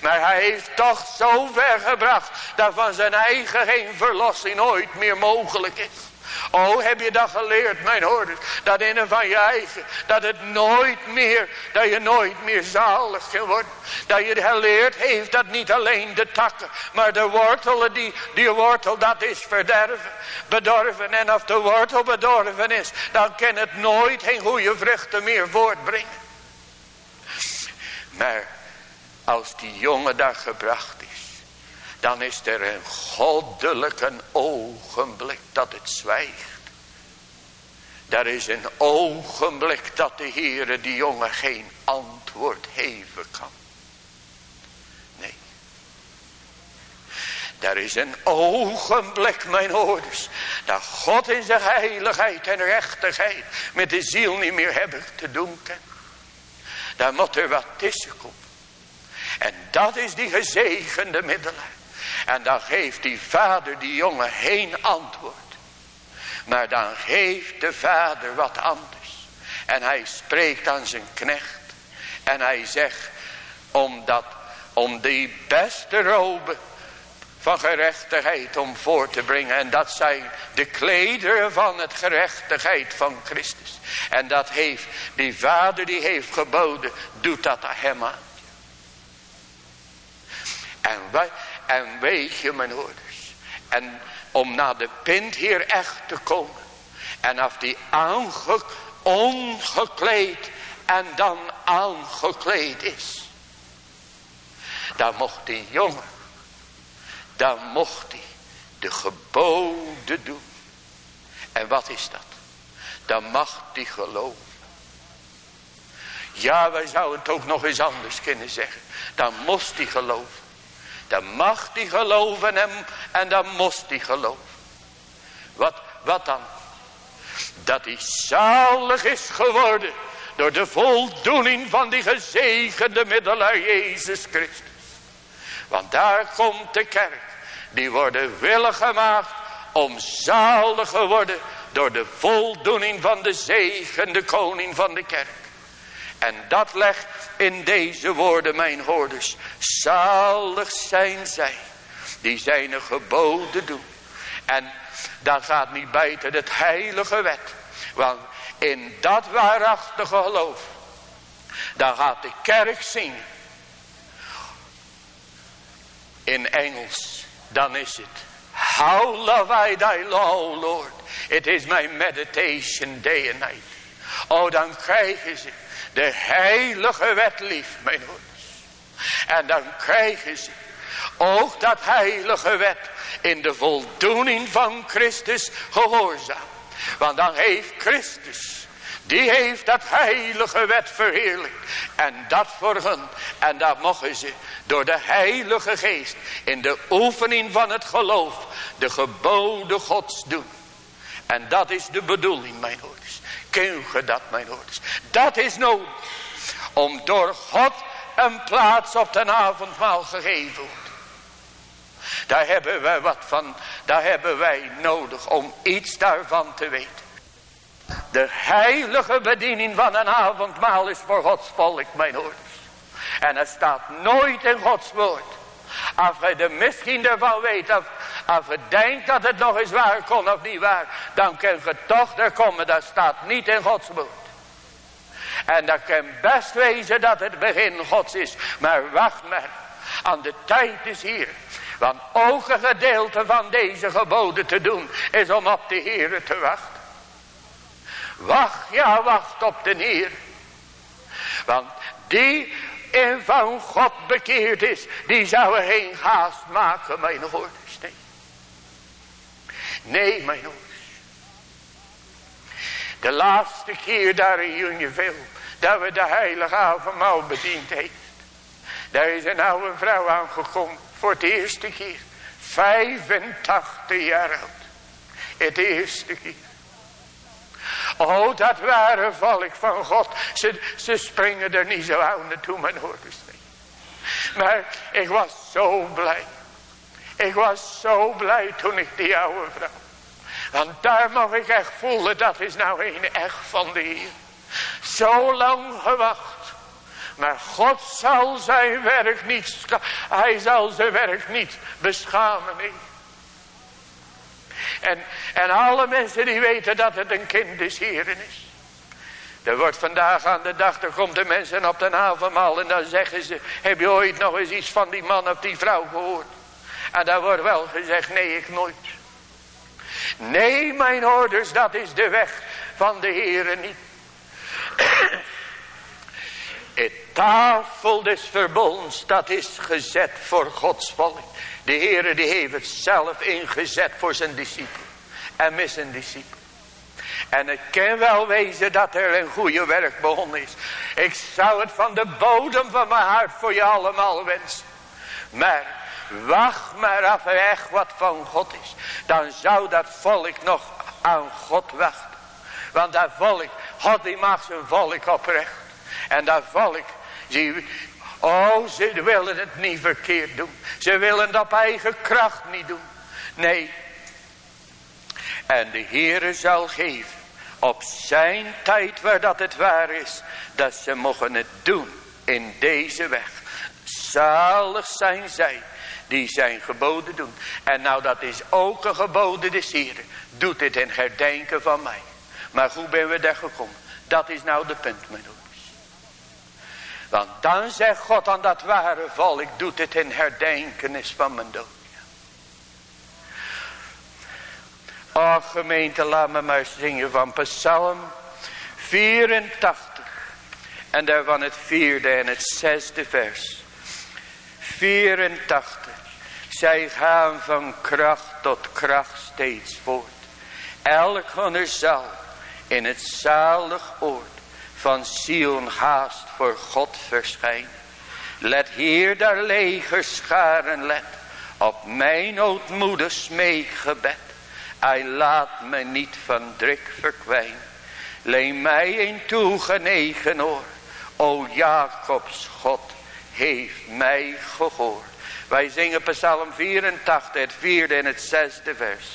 Maar hij heeft toch zo ver gebracht dat van zijn eigen geen verlossing ooit meer mogelijk is. Oh, heb je dat geleerd, mijn hoorders? Dat in en van je eigen, dat het nooit meer, dat je nooit meer zalig kan. Dat je geleerd heeft dat niet alleen de takken, maar de wortelen, die, die wortel, dat is verderven, bedorven. En als de wortel bedorven is, dan kan het nooit geen goede vruchten meer voortbrengen. Maar als die jongen daar gebracht dan is er een goddelijk een ogenblik dat het zwijgt. Er is een ogenblik dat de Heere die jongen geen antwoord geven kan. Nee. Er is een ogenblik, mijn hoorders, dat God in zijn heiligheid en rechtigheid met de ziel niet meer hebben te doen. Daar moet er wat tussen komen. En dat is die gezegende middelaar. En dan geeft die vader die jongen geen antwoord. Maar dan geeft de vader wat anders. En hij spreekt aan zijn knecht. En hij zegt, omdat, om die beste roben van gerechtigheid om voor te brengen. En dat zijn de klederen van het gerechtigheid van Christus. En dat heeft die vader die heeft geboden, doet dat hem aan. En, wij, en weet je mijn hoorders. En om naar de pint hier echt te komen. En af die ongekleed en dan aangekleed is. Dan mocht die jongen. Dan mocht hij de geboden doen. En wat is dat? Dan mag hij geloven. Ja, wij zouden het ook nog eens anders kunnen zeggen. Dan moest hij geloven. Dan mag hij geloven hem en dan moest hij geloven. Wat, wat dan? Dat hij zalig is geworden door de voldoening van die gezegende middelaar Jezus Christus. Want daar komt de kerk. Die worden willig gemaakt om zalig geworden door de voldoening van de zegende koning van de kerk. En dat legt in deze woorden mijn hoorders. Zalig zijn zij die zijn geboden doen. En dat gaat niet buiten het heilige wet. Want in dat waarachtige geloof. Dan gaat de kerk zien. In Engels. Dan is het. How love I thy law, Lord. It is my meditation day and night. Oh, dan krijgen ze de heilige wet lief, mijn hoeders. En dan krijgen ze ook dat heilige wet in de voldoening van Christus gehoorzaam. Want dan heeft Christus, die heeft dat heilige wet verheerlijk. En dat voor. En dat mogen ze door de heilige geest in de oefening van het geloof de geboden gods doen. En dat is de bedoeling, mijn hoorders. Ken je dat, mijn hoorders? Dat is nodig. Om door God een plaats op de avondmaal gegeven wordt. Daar hebben wij wat van. Daar hebben wij nodig om iets daarvan te weten. De heilige bediening van een avondmaal is voor Gods volk, mijn hoorders. En het staat nooit in Gods woord. Als je er misschien ervan weet, of als je denkt dat het nog eens waar kon of niet waar, dan kun je toch er komen. Dat staat niet in Gods woord. En dat kan best wezen dat het begin Gods is. Maar wacht maar, aan de tijd is hier. Want ook een gedeelte van deze geboden te doen, is om op de Heer te wachten. Wacht, ja, wacht op de Heer. Want die in van God bekeerd is, die zou er geen haast maken, mijn hoorders. Nee, mijn hoorders. De laatste keer daar in Junjeville, dat we de heilige avondmaal bediend heeft. Daar is een oude vrouw aangekomen, voor het eerste keer. 85 jaar oud. Het eerste keer. Oh, dat waren volk van God. Ze, ze springen er niet zo aan naartoe, mijn hoorders. Maar ik was zo blij. Ik was zo blij toen ik die oude vrouw. Want daar mag ik echt voelen, dat is nou een echt van de Heer. Zo lang gewacht. Maar God zal zijn werk niet, hij zal zijn werk niet beschamen. En, en alle mensen die weten dat het een kind des Heren is. Er wordt vandaag aan de dag, er komt de mensen op de avondmaal en dan zeggen ze, heb je ooit nog eens iets van die man of die vrouw gehoord? En daar wordt wel gezegd, nee ik nooit. Nee mijn ouders, dat is de weg van de Heeren niet. Het tafel des verbonds, dat is gezet voor Gods volk. De Heere die heeft het zelf ingezet voor zijn discipelen. En met zijn discipelen. En het kan wel wezen dat er een goede werk begonnen is. Ik zou het van de bodem van mijn hart voor je allemaal wensen. Maar wacht maar af echt wat van God is. Dan zou dat volk nog aan God wachten. Want dat volk, God die maakt zijn volk oprecht. En dat volk, zie, oh ze willen het niet verkeerd doen. Ze willen het op eigen kracht niet doen. Nee. En de Heere zal geven op zijn tijd waar dat het waar is. Dat ze mogen het doen in deze weg. Zalig zijn zij die zijn geboden doen. En nou dat is ook een geboden des Heren. Doet dit in herdenken van mij. Maar hoe ben we daar gekomen? Dat is nou de punt mijn. Want dan zegt God aan dat ware volk. Doet dit in herdenkenis van mijn dood. Oh gemeente, laat me maar zingen van Psalm 84. En daarvan het vierde en het zesde vers. 84. Zij gaan van kracht tot kracht steeds voort. Elk hunner zal in het zalig oord van ziel haast voor God verschijnen. Let hier daar leger scharen let op mijn ootmoedig smeekgebed. Hij laat me niet van druk verkwijnen. Leen mij een toegenegen oor. O Jacobs God heeft mij gehoord. Wij zingen Psalm 84, het vierde en het zesde vers.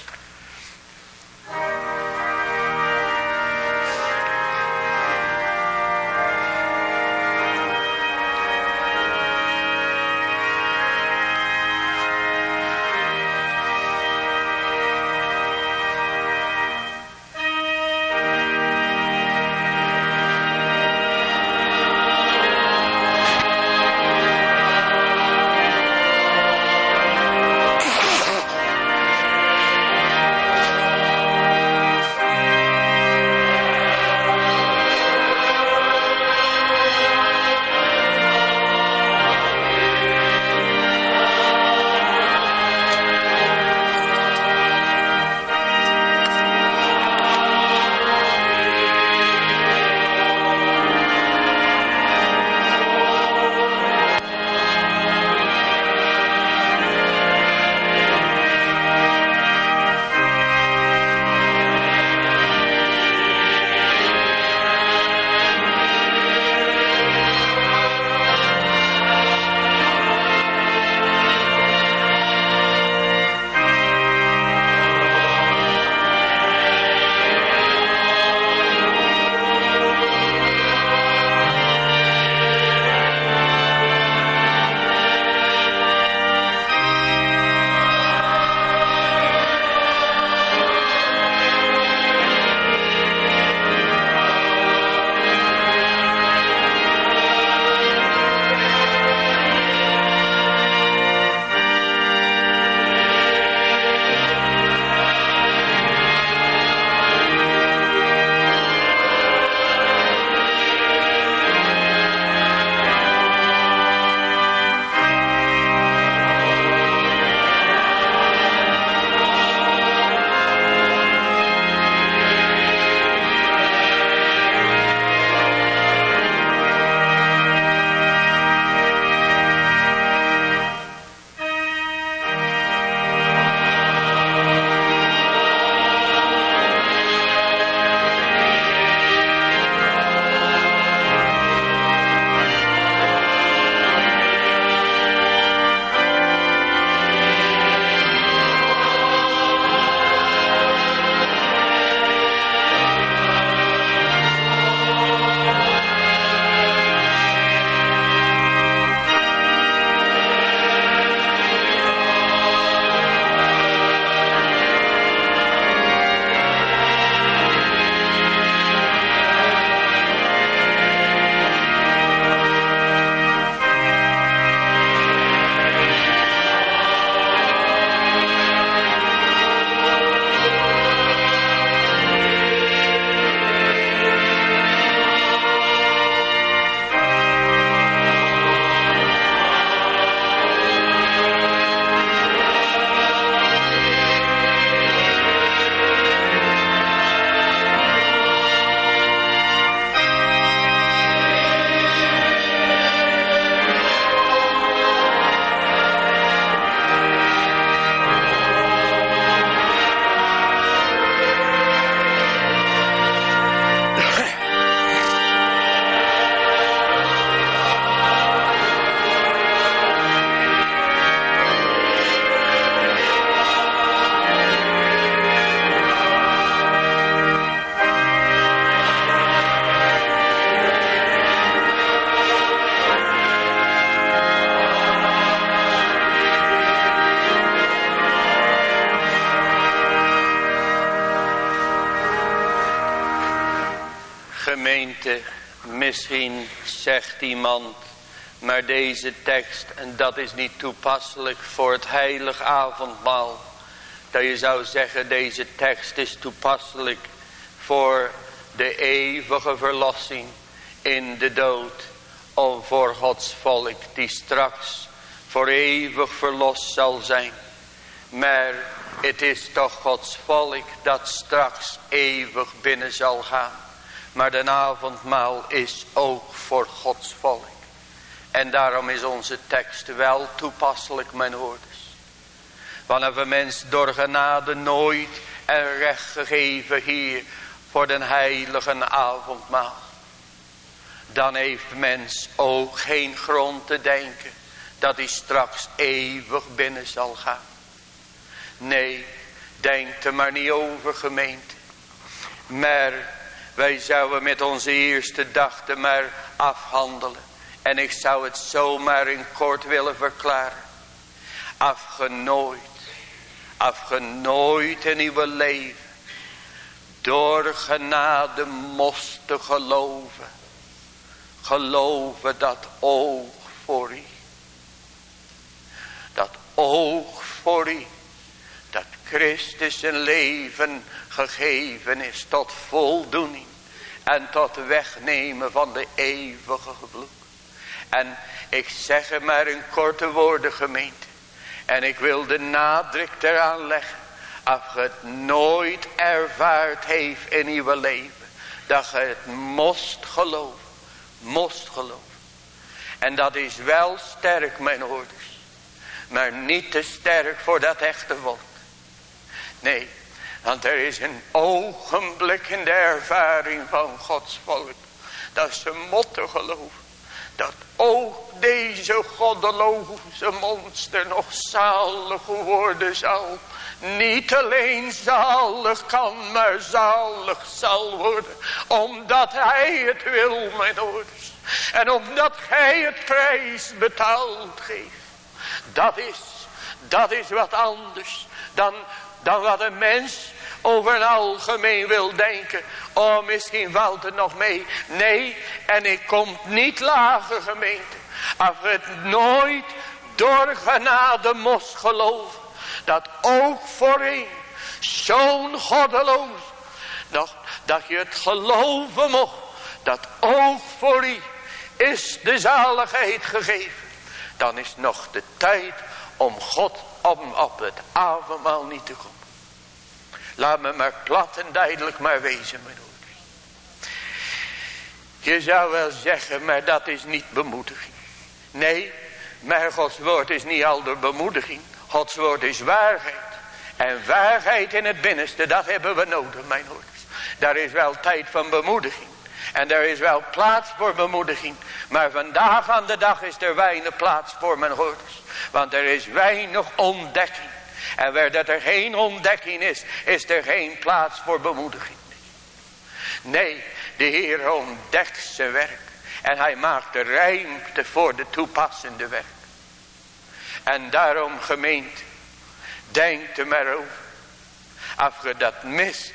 Iemand, maar deze tekst, en dat is niet toepasselijk voor het heilig avondmaal. Dat je zou zeggen, deze tekst is toepasselijk voor de eeuwige verlossing in de dood. Om voor Gods volk die straks voor eeuwig verlost zal zijn. Maar het is toch Gods volk dat straks eeuwig binnen zal gaan. Maar de avondmaal is ook voor Gods volk. En daarom is onze tekst wel toepasselijk, mijn hoorders. Wanneer we mens door genade nooit en recht gegeven hier voor den heilige avondmaal. Dan heeft mens ook geen grond te denken dat hij straks eeuwig binnen zal gaan. Nee, denk er maar niet over gemeente. Maar wij zouden met onze eerste dachten maar afhandelen. En ik zou het zomaar in kort willen verklaren. Afgenooid. Afgenooid in uw leven. Door genade moest te geloven. Geloven dat oog voor u. Dat oog voor u. Christus zijn leven gegeven is tot voldoening. En tot wegnemen van de eeuwige vloek. En ik zeg er maar in korte woorden gemeente. En ik wil de nadruk eraan leggen. Als je het nooit ervaard heeft in uw leven. Dat je het moest geloven. Moest geloven. En dat is wel sterk mijn hoorders. Maar niet te sterk voor dat echte volk. Nee. Want er is een ogenblik in de ervaring van Gods volk. Dat ze moeten geloven dat ook deze goddeloze monster nog zalig worden zal. Niet alleen zalig kan, maar zalig zal worden. Omdat hij het wil, mijn ouders. En omdat gij het prijs betaald geeft. Dat is, dat is wat anders dan, dan wat een mens over een algemeen wil denken. Oh, misschien valt het nog mee. Nee, en ik kom niet lager gemeente. Als het nooit door genade moest geloven. Dat ook voor een zo'n goddeloos. Dat, dat je het geloven mocht. Dat ook voor u is de zaligheid gegeven. Dan is nog de tijd om God om op het avondmaal niet te komen. Laat me maar plat en duidelijk maar wezen, mijn ouders. Je zou wel zeggen, maar dat is niet bemoediging. Nee, maar Gods woord is niet al door bemoediging. Gods woord is waarheid. En waarheid in het binnenste, dat hebben we nodig, mijn ouders. Daar is wel tijd van bemoediging. En er is wel plaats voor bemoediging. Maar vandaag aan de dag is er weinig plaats voor mijn hoorders. Want er is weinig ontdekking. En waar dat er geen ontdekking is, is er geen plaats voor bemoediging. Nee, de Heer ontdekt zijn werk. En hij maakt de ruimte voor de toepassende werk. En daarom gemeente, denk er maar over. Als je dat mist,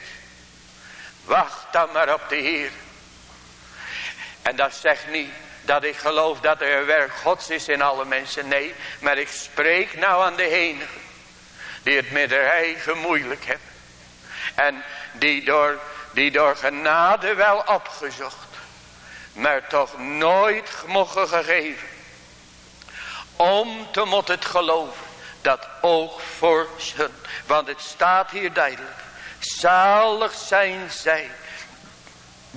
wacht dan maar op de Heer. En dat zegt niet dat ik geloof dat er een werk gods is in alle mensen. Nee, maar ik spreek nou aan de enige die het met haar eigen moeilijk hebben. En die door, die door genade wel opgezocht. Maar toch nooit mogen gegeven. Om te moeten het geloven. Dat oog voor hun. Want het staat hier duidelijk. Zalig zijn zij.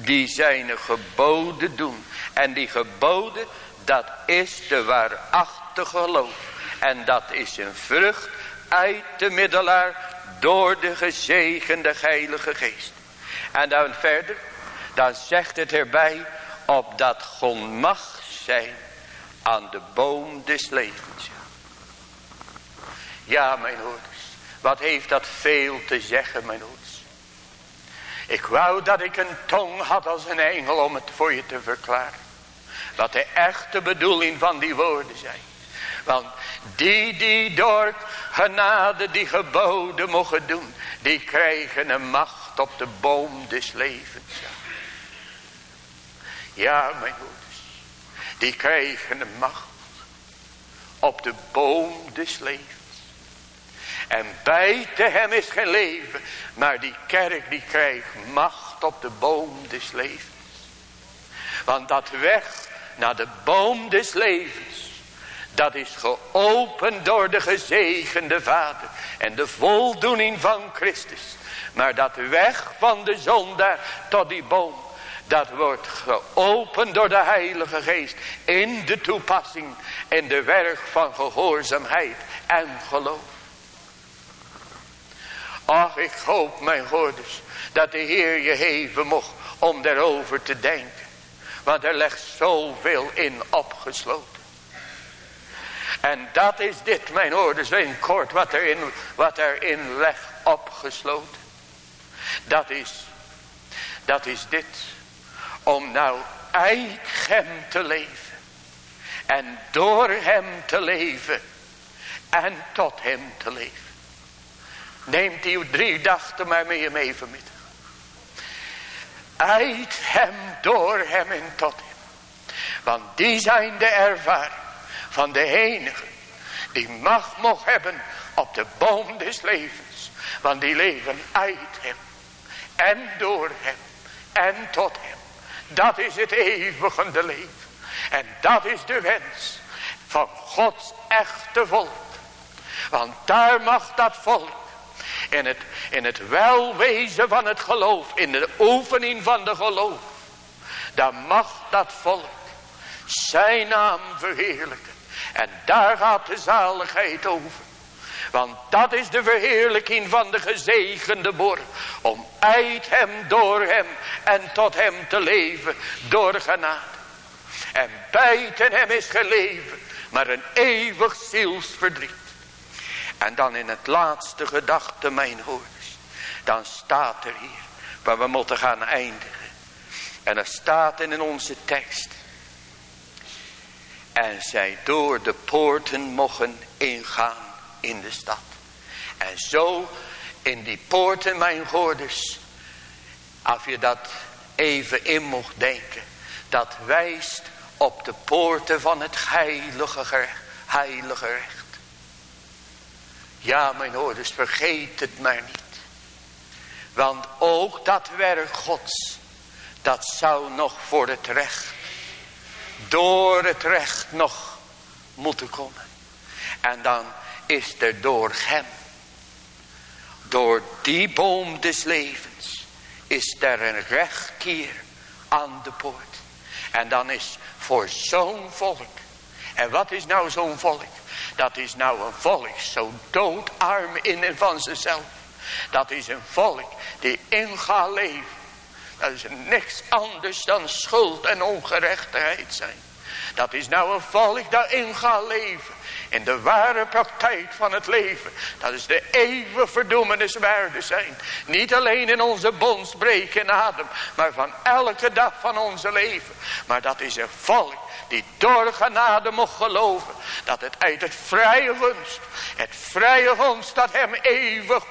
Die zijn geboden doen. En die geboden. Dat is de waarachtige geloof. En dat is een vrucht uit de middelaar door de gezegende heilige geest. En dan verder, dan zegt het erbij, opdat God mag zijn aan de boom des levens. Ja, mijn hoorders, wat heeft dat veel te zeggen, mijn hoorders. Ik wou dat ik een tong had als een engel om het voor je te verklaren. Wat de echte bedoeling van die woorden zijn. Want die die door genade die geboden mogen doen. Die krijgen een macht op de boom des levens. Ja, mijn broeders. Die krijgen de macht. Op de boom des levens. En buiten hem is geen leven. Maar die kerk die krijgt macht op de boom des levens. Want dat weg naar de boom des levens. Dat is geopend door de gezegende Vader. En de voldoening van Christus. Maar dat weg van de zondaar tot die boom. Dat wordt geopend door de Heilige Geest. In de toepassing. In de werk van gehoorzaamheid en geloof. Ach, ik hoop, mijn hoorders, dat de Heer je geven mocht om daarover te denken. Want er ligt zoveel in opgesloten. En dat is dit, mijn hoorders, in kort wat erin, wat erin ligt opgesloten. Dat is, dat is dit. Om nou uit hem te leven. En door hem te leven. En tot hem te leven. Neemt uw drie dachten maar mee mee vanmiddag. Uit hem, door hem en tot hem. Want die zijn de ervaring van de enige die macht mocht hebben op de boom des levens. Want die leven uit hem en door hem en tot hem. Dat is het eeuwige leven. En dat is de wens van Gods echte volk. Want daar mag dat volk in het, in het welwezen van het geloof, in de oefening van de geloof. Daar mag dat volk zijn naam verheerlijken. En daar gaat de zaligheid over. Want dat is de verheerlijking van de gezegende borg. Om uit hem, door hem en tot hem te leven door genade. En buiten hem is geleven, maar een eeuwig zielsverdriet. En dan in het laatste gedachte, mijn hoorders. Dan staat er hier, waar we moeten gaan eindigen. En er staat in onze tekst. En zij door de poorten mochten ingaan in de stad. En zo in die poorten, mijn hoorders. Als je dat even in mocht denken. Dat wijst op de poorten van het heilige. Heilige. Ja, mijn hoorders, vergeet het maar niet. Want ook dat werk gods, dat zou nog voor het recht, door het recht nog moeten komen. En dan is er door hem, door die boom des levens, is er een rechtkeer aan de poort. En dan is voor zo'n volk, en wat is nou zo'n volk? Dat is nou een volk zo doodarm in en van zichzelf. Dat is een volk die in gaat leven. Dat is niks anders dan schuld en ongerechtigheid zijn. Dat is nou een volk dat in gaat leven. In de ware praktijk van het leven. Dat is de eeuwige verdoemenis waarde zijn. Niet alleen in onze bondsbreek en adem. Maar van elke dag van onze leven. Maar dat is een volk die door genade mocht geloven. Dat het uit het vrije gunst. Het vrije gunst dat hem eeuwig.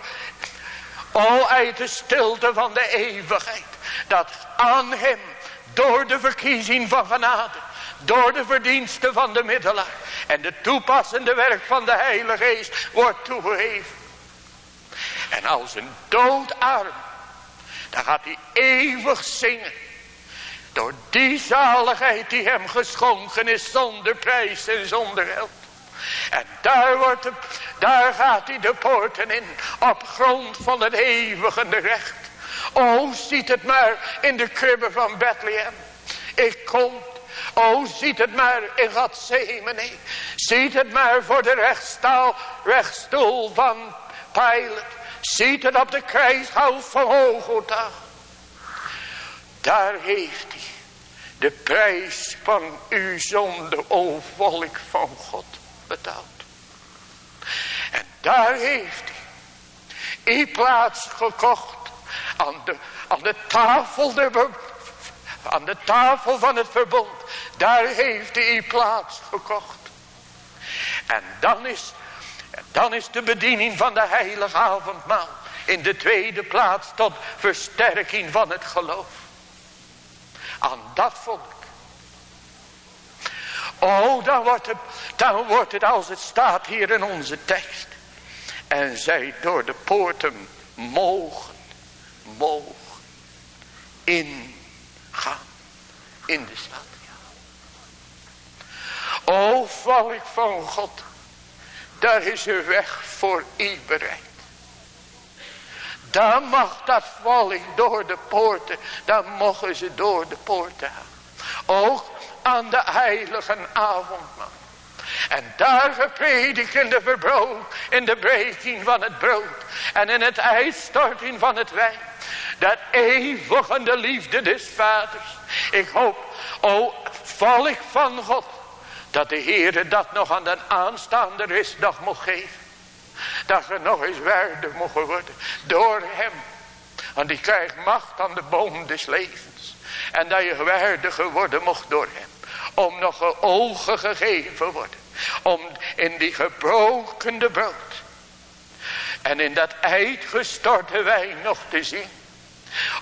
O uit de stilte van de eeuwigheid. Dat aan hem door de verkiezing van genade. Door de verdiensten van de middelaar. En de toepassende werk van de Heilige Geest wordt toegegeven. En als een doodarm. Dan gaat hij eeuwig zingen. Door die zaligheid die hem geschonken is zonder prijs en zonder geld. En daar, wordt de, daar gaat hij de poorten in op grond van het eeuwige recht. O, ziet het maar in de kribben van Bethlehem. Ik kom. O, ziet het maar in Gethsemane. Ziet het maar voor de rechtsstaal, rechtstoel van Pilate. Ziet het op de kruishout van Hogota. Daar heeft hij de prijs van uw zonde, o volk van God, betaald. En daar heeft hij plaats gekocht aan de, aan de tafel de, aan de tafel van het verbond. Daar heeft hij plaats gekocht. En dan is, dan is de bediening van de heilige avondmaal in de tweede plaats tot versterking van het geloof. Aan dat volk. Oh, dan wordt, het, dan wordt het als het staat hier in onze tekst. En zij door de poorten mogen, mogen ingaan in de stad. O volk van God, daar is een weg voor bereid. Dan mag dat volk door de poorten, dan mogen ze door de poorten. Ook aan de heilige avondmaal. En daar gepredik in de verbrood, in de breking van het brood. En in het uitstorting van het wijn. Dat eeuwige liefde des vaders. Ik hoop, o volk van God. Dat de Heere dat nog aan de aanstaande rustdag mocht geven. Dat je nog eens waardig mocht worden. Door hem. Want die krijgt macht aan de boom des levens. En dat je waardig geworden mocht door hem. Om nog ogen gegeven worden. Om in die gebrokende brood. En in dat uitgestorte wijn nog te zien.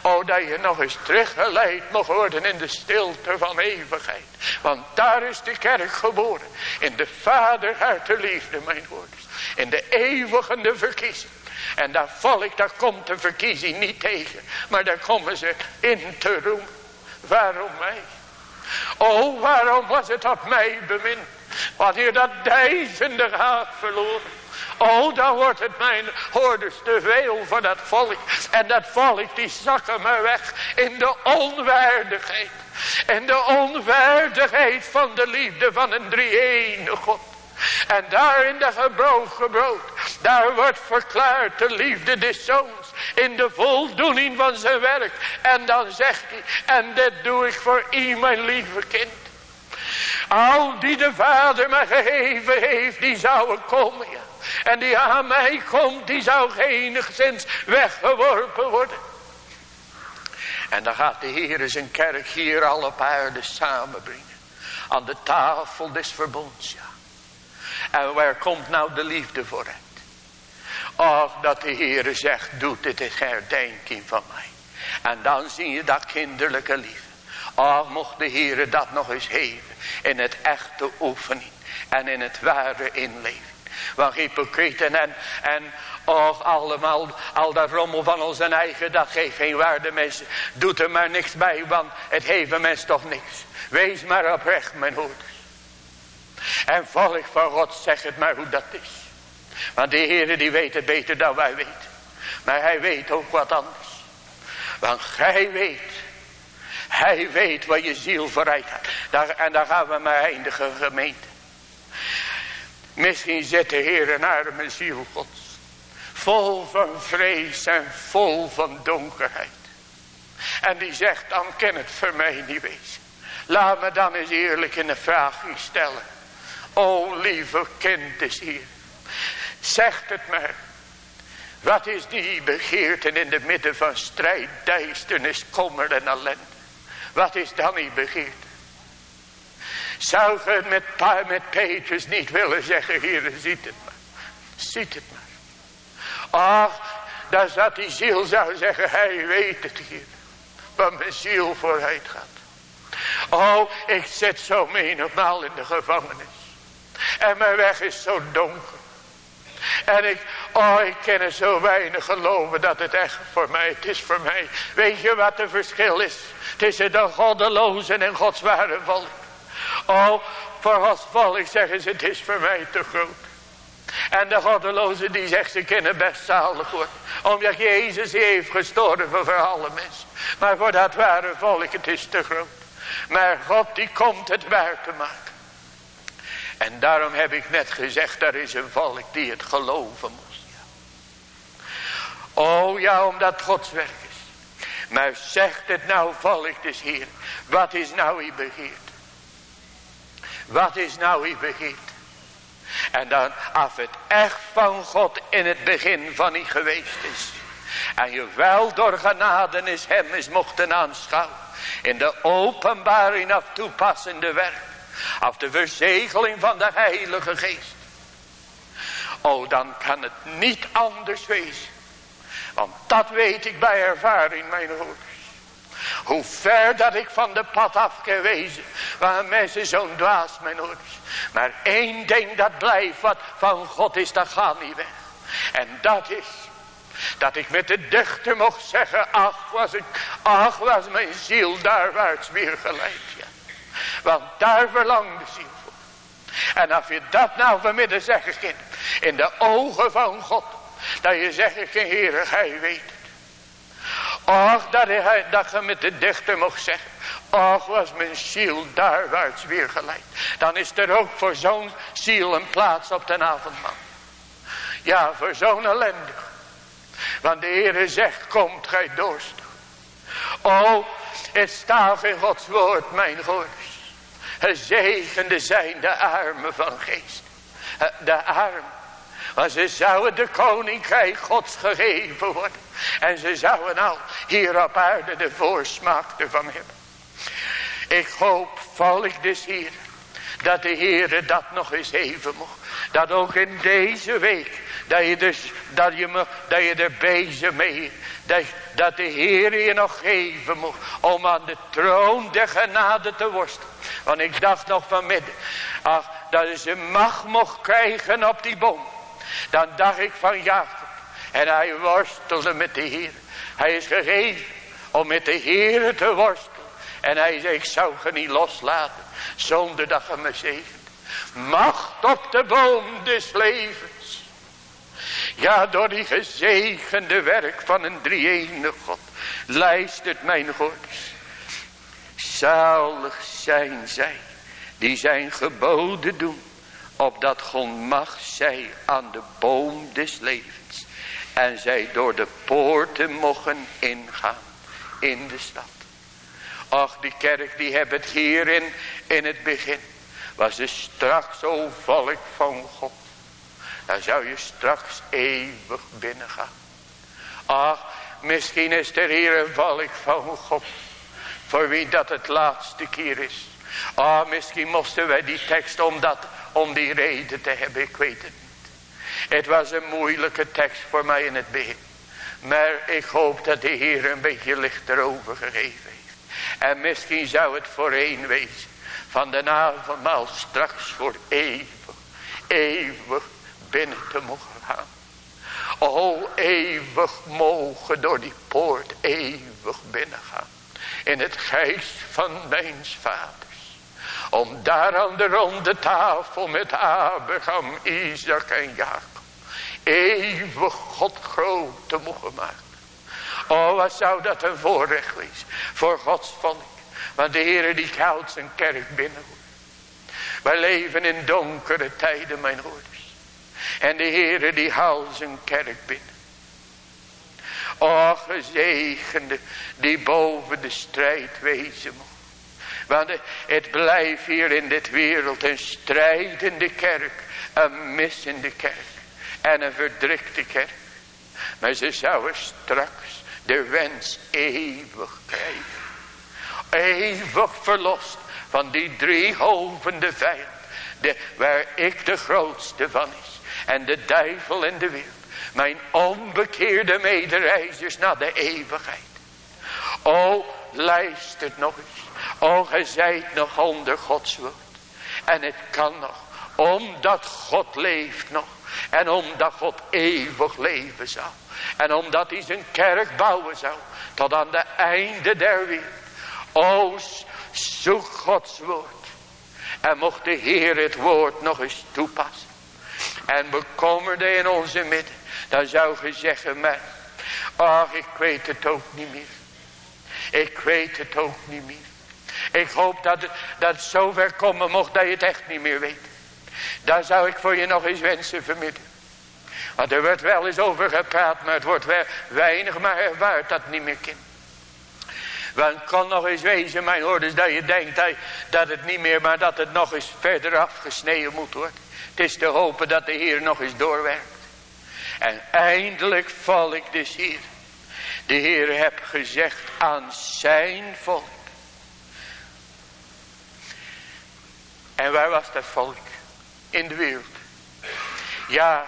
O, dat je nog eens teruggeleid mag worden in de stilte van eeuwigheid. Want daar is de kerk geboren. In de Vader uit de liefde, mijn woorders. In de eeuwige verkiezing. En daar val ik, daar komt de verkiezing niet tegen. Maar daar komen ze in te roemen. Waarom mij? O, waarom was het op mij bemin? Wanneer dat duizenden gaat verloren. Oh, dan wordt het mijn hoorders te veel voor dat volk. En dat volk die zakken me weg in de onwaardigheid. En de onwaardigheid van de liefde van een drie God. En daar in de gebroken brood, daar wordt verklaard de liefde des zoons in de voldoening van zijn werk. En dan zegt hij, en dit doe ik voor u mijn lieve kind. Al die de vader me gegeven heeft, die zouden komen. Ja. En die aan mij komt, die zou enigszins weggeworpen worden. En dan gaat de Heer zijn kerk hier alle paarden samenbrengen. Aan de tafel des verbonds, ja. En waar komt nou de liefde voor het? Och, dat de Heer zegt, doet dit is herdenking van mij. En dan zie je dat kinderlijke liefde. Och, mocht de Heer dat nog eens geven. In het echte oefening. En in het ware inleven. Want hypocrieten en, en of allemaal, al dat rommel van onze eigen, dat geeft geen waarde mensen. Doet er maar niks bij, want het een mens toch niks. Wees maar oprecht, mijn hoeders. En volk van God, zeg het maar hoe dat is. Want de Heer die weet het beter dan wij weten. Maar hij weet ook wat anders. Want gij weet. Hij weet wat je ziel vooruit gaat. en daar gaan we maar eindigen gemeente. Misschien zit de Heer een arme ziel gods. Vol van vrees en vol van donkerheid. En die zegt dan kan het voor mij niet wezen. Laat me dan eens eerlijk in de vraag stellen. O lieve kind is hier. Zegt het maar. Wat is die begeerte in de midden van strijd, duisternis, kommer en ellende? Wat is dan die begeerte? Zou je met, met Petrus niet willen zeggen, Heer, ziet het maar. Ziet het maar. Ach, dan zat die ziel zou zeggen, hij weet het hier. Wat mijn ziel vooruit gaat. Oh, ik zit zo menigmaal in de gevangenis. En mijn weg is zo donker. En ik, oh, ik ken er zo weinig geloven dat het echt voor mij, het is voor mij. Weet je wat het verschil is? Tussen de goddelozen en Gods ware volk. Oh, voor Gods volk zeggen ze, het is voor mij te groot. En de goddeloze die zegt, ze kunnen best zalig worden. Omdat Jezus heeft gestorven voor alle mensen. Maar voor dat ware volk, het is te groot. Maar God die komt het te maken. En daarom heb ik net gezegd, er is een volk die het geloven moest. Oh ja, omdat Gods werk is. Maar zegt het nou volk des Heer. Wat is nou uw begeerte? Wat is nou uw begeerte? En dan als het echt van God in het begin van u geweest is. En je wel door genadenis hem is mochten aanschouwen. In de openbaring af toepassende werk. Of de verzegeling van de heilige geest. Oh dan kan het niet anders wezen. Want dat weet ik bij ervaring mijn hoeders. Hoe ver dat ik van de pad af kan. Waar mensen zo'n dwaas mijn ouders. Maar één ding dat blijft wat van God is, dat gaat niet weg. En dat is dat ik met de dichter mocht zeggen, ach was, ik, ach was mijn ziel daarwaarts weer geleid. Want daar verlangt de ziel voor. En als je dat nou vanmiddag zeggen kind, in de ogen van God, dat je zeggen kan, Heer, hij weet het. Och, dat, hij, dat je met de dichter mocht zeggen. Och, was mijn ziel daarwaarts weer geleid. Dan is er ook voor zo'n ziel een plaats op de avondman. Ja, voor zo'n ellendig. Want de Heere zegt, komt gij dorst. O, het staat in Gods woord, mijn goeders. Gezegende zijn de armen van geest. De armen. Want ze zouden de koninkrijk gods gegeven worden. En ze zouden al hier op aarde de voorsmaak ervan hebben. Ik hoop, val ik dus hier, dat de Heer dat nog eens even mocht. Dat ook in deze week, dat je, dus, dat je, me, dat je er bezig mee, dat, de Heer je nog geven mocht, om aan de troon der genade te worstelen. Want ik dacht nog vanmiddag, ach, dat ze macht mocht krijgen op die boom. Dan dacht ik van Jacob. En hij worstelde met de Heer. Hij is gegeven om met de Heer te worstelen. En hij zei, ik zou je niet loslaten. Zonder dat je me zegent. Macht op de boom des levens. Ja, door die gezegende werk van een drie God. Luistert mijn God. Zalig zijn zij. Die zijn geboden doen opdat God mag zij aan de boom des levens. En zij door de poorten mogen ingaan in de stad. Ach, die kerk die hebben het hierin in het begin. Was ze straks zo volk van God. Dan zou je straks eeuwig binnengaan. Ach, misschien is er hier een volk van God. Voor wie dat het laatste keer is. Ah, misschien moesten wij die tekst omdat om die reden te hebben, ik weet het niet. Het was een moeilijke tekst voor mij in het begin. Maar ik hoop dat de Heer een beetje licht erover gegeven heeft. En misschien zou het voor één wezen. Van de avondmaal straks voor eeuwig, eeuwig binnen te mogen gaan. O eeuwig mogen door die poort eeuwig binnengaan. In het geest van mijn vader. Om daar aan de ronde tafel met Abraham, Isaac en Jacob. Eeuwig God groot te mogen maken. Oh wat zou dat een voorrecht wezen. Voor Gods volk. Want de Heer die houdt zijn kerk binnen. Wij leven in donkere tijden mijn hoorders. En de Heer die haalt zijn kerk binnen. O gezegende die boven de strijd wezen moet. Want het blijft hier in dit wereld een strijdende kerk. Een missende kerk. En een verdrukte kerk. Maar ze zouden straks de wens eeuwig krijgen. Eeuwig verlost van die drie hovende vijand. De, waar ik de grootste van is. En de duivel en de wereld. Mijn onbekeerde medereizers naar de eeuwigheid. O, luistert nog eens. O, gij zijt nog onder Gods woord. En het kan nog. Omdat God leeft nog. En omdat God eeuwig leven zal. En omdat hij zijn kerk bouwen zal. Tot aan de einde der wereld. O, zoek Gods woord. En mocht de Heer het woord nog eens toepassen. En bekommerde in onze midden. Dan zou je zeggen, maar. Ach, ik weet het ook niet meer. Ik weet het ook niet meer. Ik hoop dat het, dat zover komen mocht dat je het echt niet meer weet. Daar zou ik voor je nog eens wensen vermidden. Want er wordt wel eens over gepraat, maar het wordt weinig maar ervaard dat niet meer kan. Want kan nog eens wezen, mijn orders, dat je denkt dat, dat het niet meer, maar dat het nog eens verder afgesneden moet worden. Het is te hopen dat de Heer nog eens doorwerkt. En eindelijk val ik dus hier. De Heer heb gezegd aan zijn volk. En waar was dat volk? In de wereld. Ja,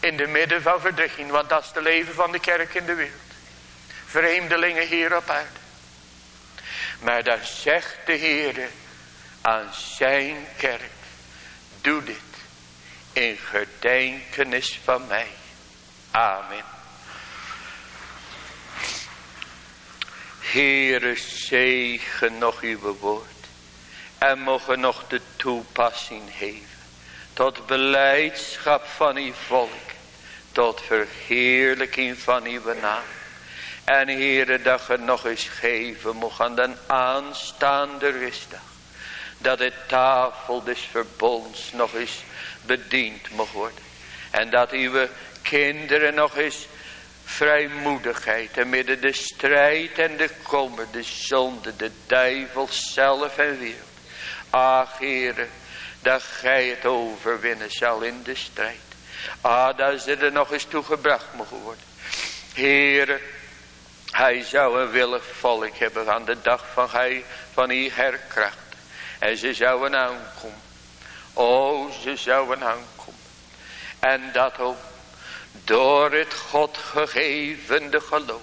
in de midden van verdrukking. Want dat is het leven van de kerk in de wereld. Vreemdelingen hier op aarde. Maar dan zegt de Heer aan zijn kerk. Doe dit in gedenkenis van mij. Amen. Heere, zegen nog uw woord. En mogen nog de toepassing geven. Tot beleidschap van uw volk. Tot verheerlijking van uw naam. En Heere, dat je nog eens geven mocht aan de aanstaande rustdag. Dat de tafel des verbonds nog eens bediend mocht worden. En dat uw kinderen nog eens vrijmoedigheid en midden de strijd en de kommer, de zonde, de duivel zelf en wereld. Ach, Heere, dat gij het overwinnen zal in de strijd. Ah, daar ze er nog eens toe gebracht mogen worden. Heere, hij zou een willig volk hebben aan de dag van hij van die herkracht. En ze zouden aankomen. Oh, ze zouden aankomen. En dat ook door het God gegevende geloof.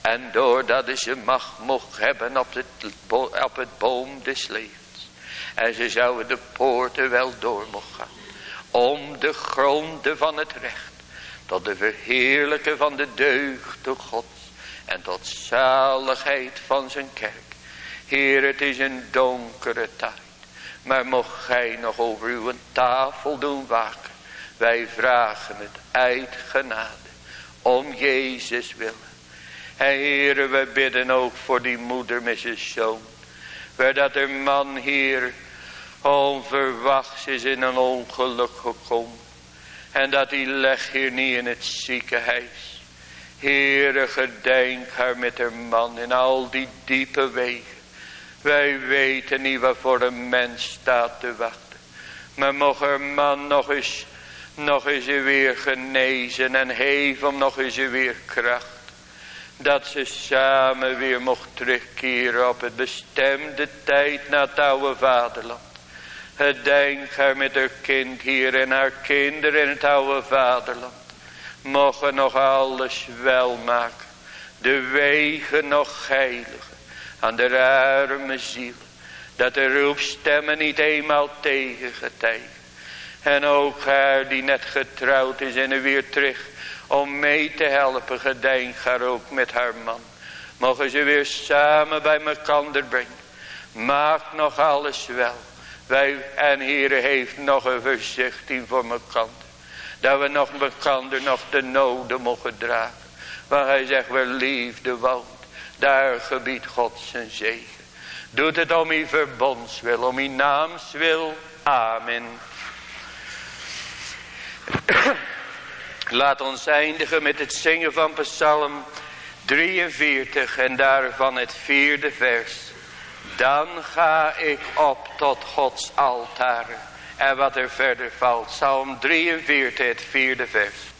En doordat ze macht mocht hebben op het, op het boom des levens. En ze zouden de poorten wel door mogen gaan. Om de gronden van het recht. Tot de verheerlijke van de deugde Gods. En tot zaligheid van zijn kerk. Heer, het is een donkere tijd. Maar mocht gij nog over uw tafel doen waken. Wij vragen het uit genade. Om Jezus willen. En heren, we bidden ook voor die moeder met zijn zoon. Waar dat er man hier onverwachts is in een ongeluk gekomen. En dat hij legt hier niet in het ziekenhuis. Heere, gedenk haar met haar man in al die diepe wegen. Wij weten niet wat voor een mens staat te wachten. Maar mocht haar man nog eens nog eens weer genezen en heeft nog eens weer kracht. Dat ze samen weer mocht terugkeren op het bestemde tijd naar het oude vaderland. Gedenk haar met haar kind hier en haar kinderen in het oude vaderland. Mogen nog alles wel maken. De wegen nog heiligen. Aan de arme ziel. Dat de roepstemmen niet eenmaal tegengetijden. En ook haar die net getrouwd is en er weer terug om mee te helpen. Gedenk haar ook met haar man. Mogen ze weer samen bij elkaar brengen. Maak nog alles wel. Wij en Heere heeft nog een verzichting voor elkaar. Dat we nog elkaar nog de noden mogen dragen. Waar hij zegt waar liefde woont. Daar gebiedt God zijn zegen. Doet het om uw verbondswil, om uw naamswil. Amen. Laat ons eindigen met het zingen van Psalm 43 en daarvan het vierde vers. Dan ga ik op tot Gods altaar. En wat er verder valt. Psalm 43 het vierde vers.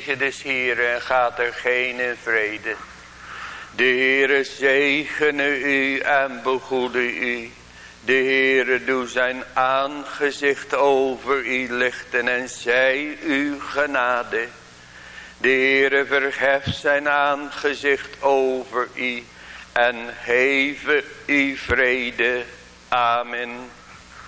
Zegen des gaat er geen vrede. De Heere zegene u en begoede u. De Heere doe zijn aangezicht over u lichten en zij u genade. De Heere verheft zijn aangezicht over u en heve u vrede. Amen.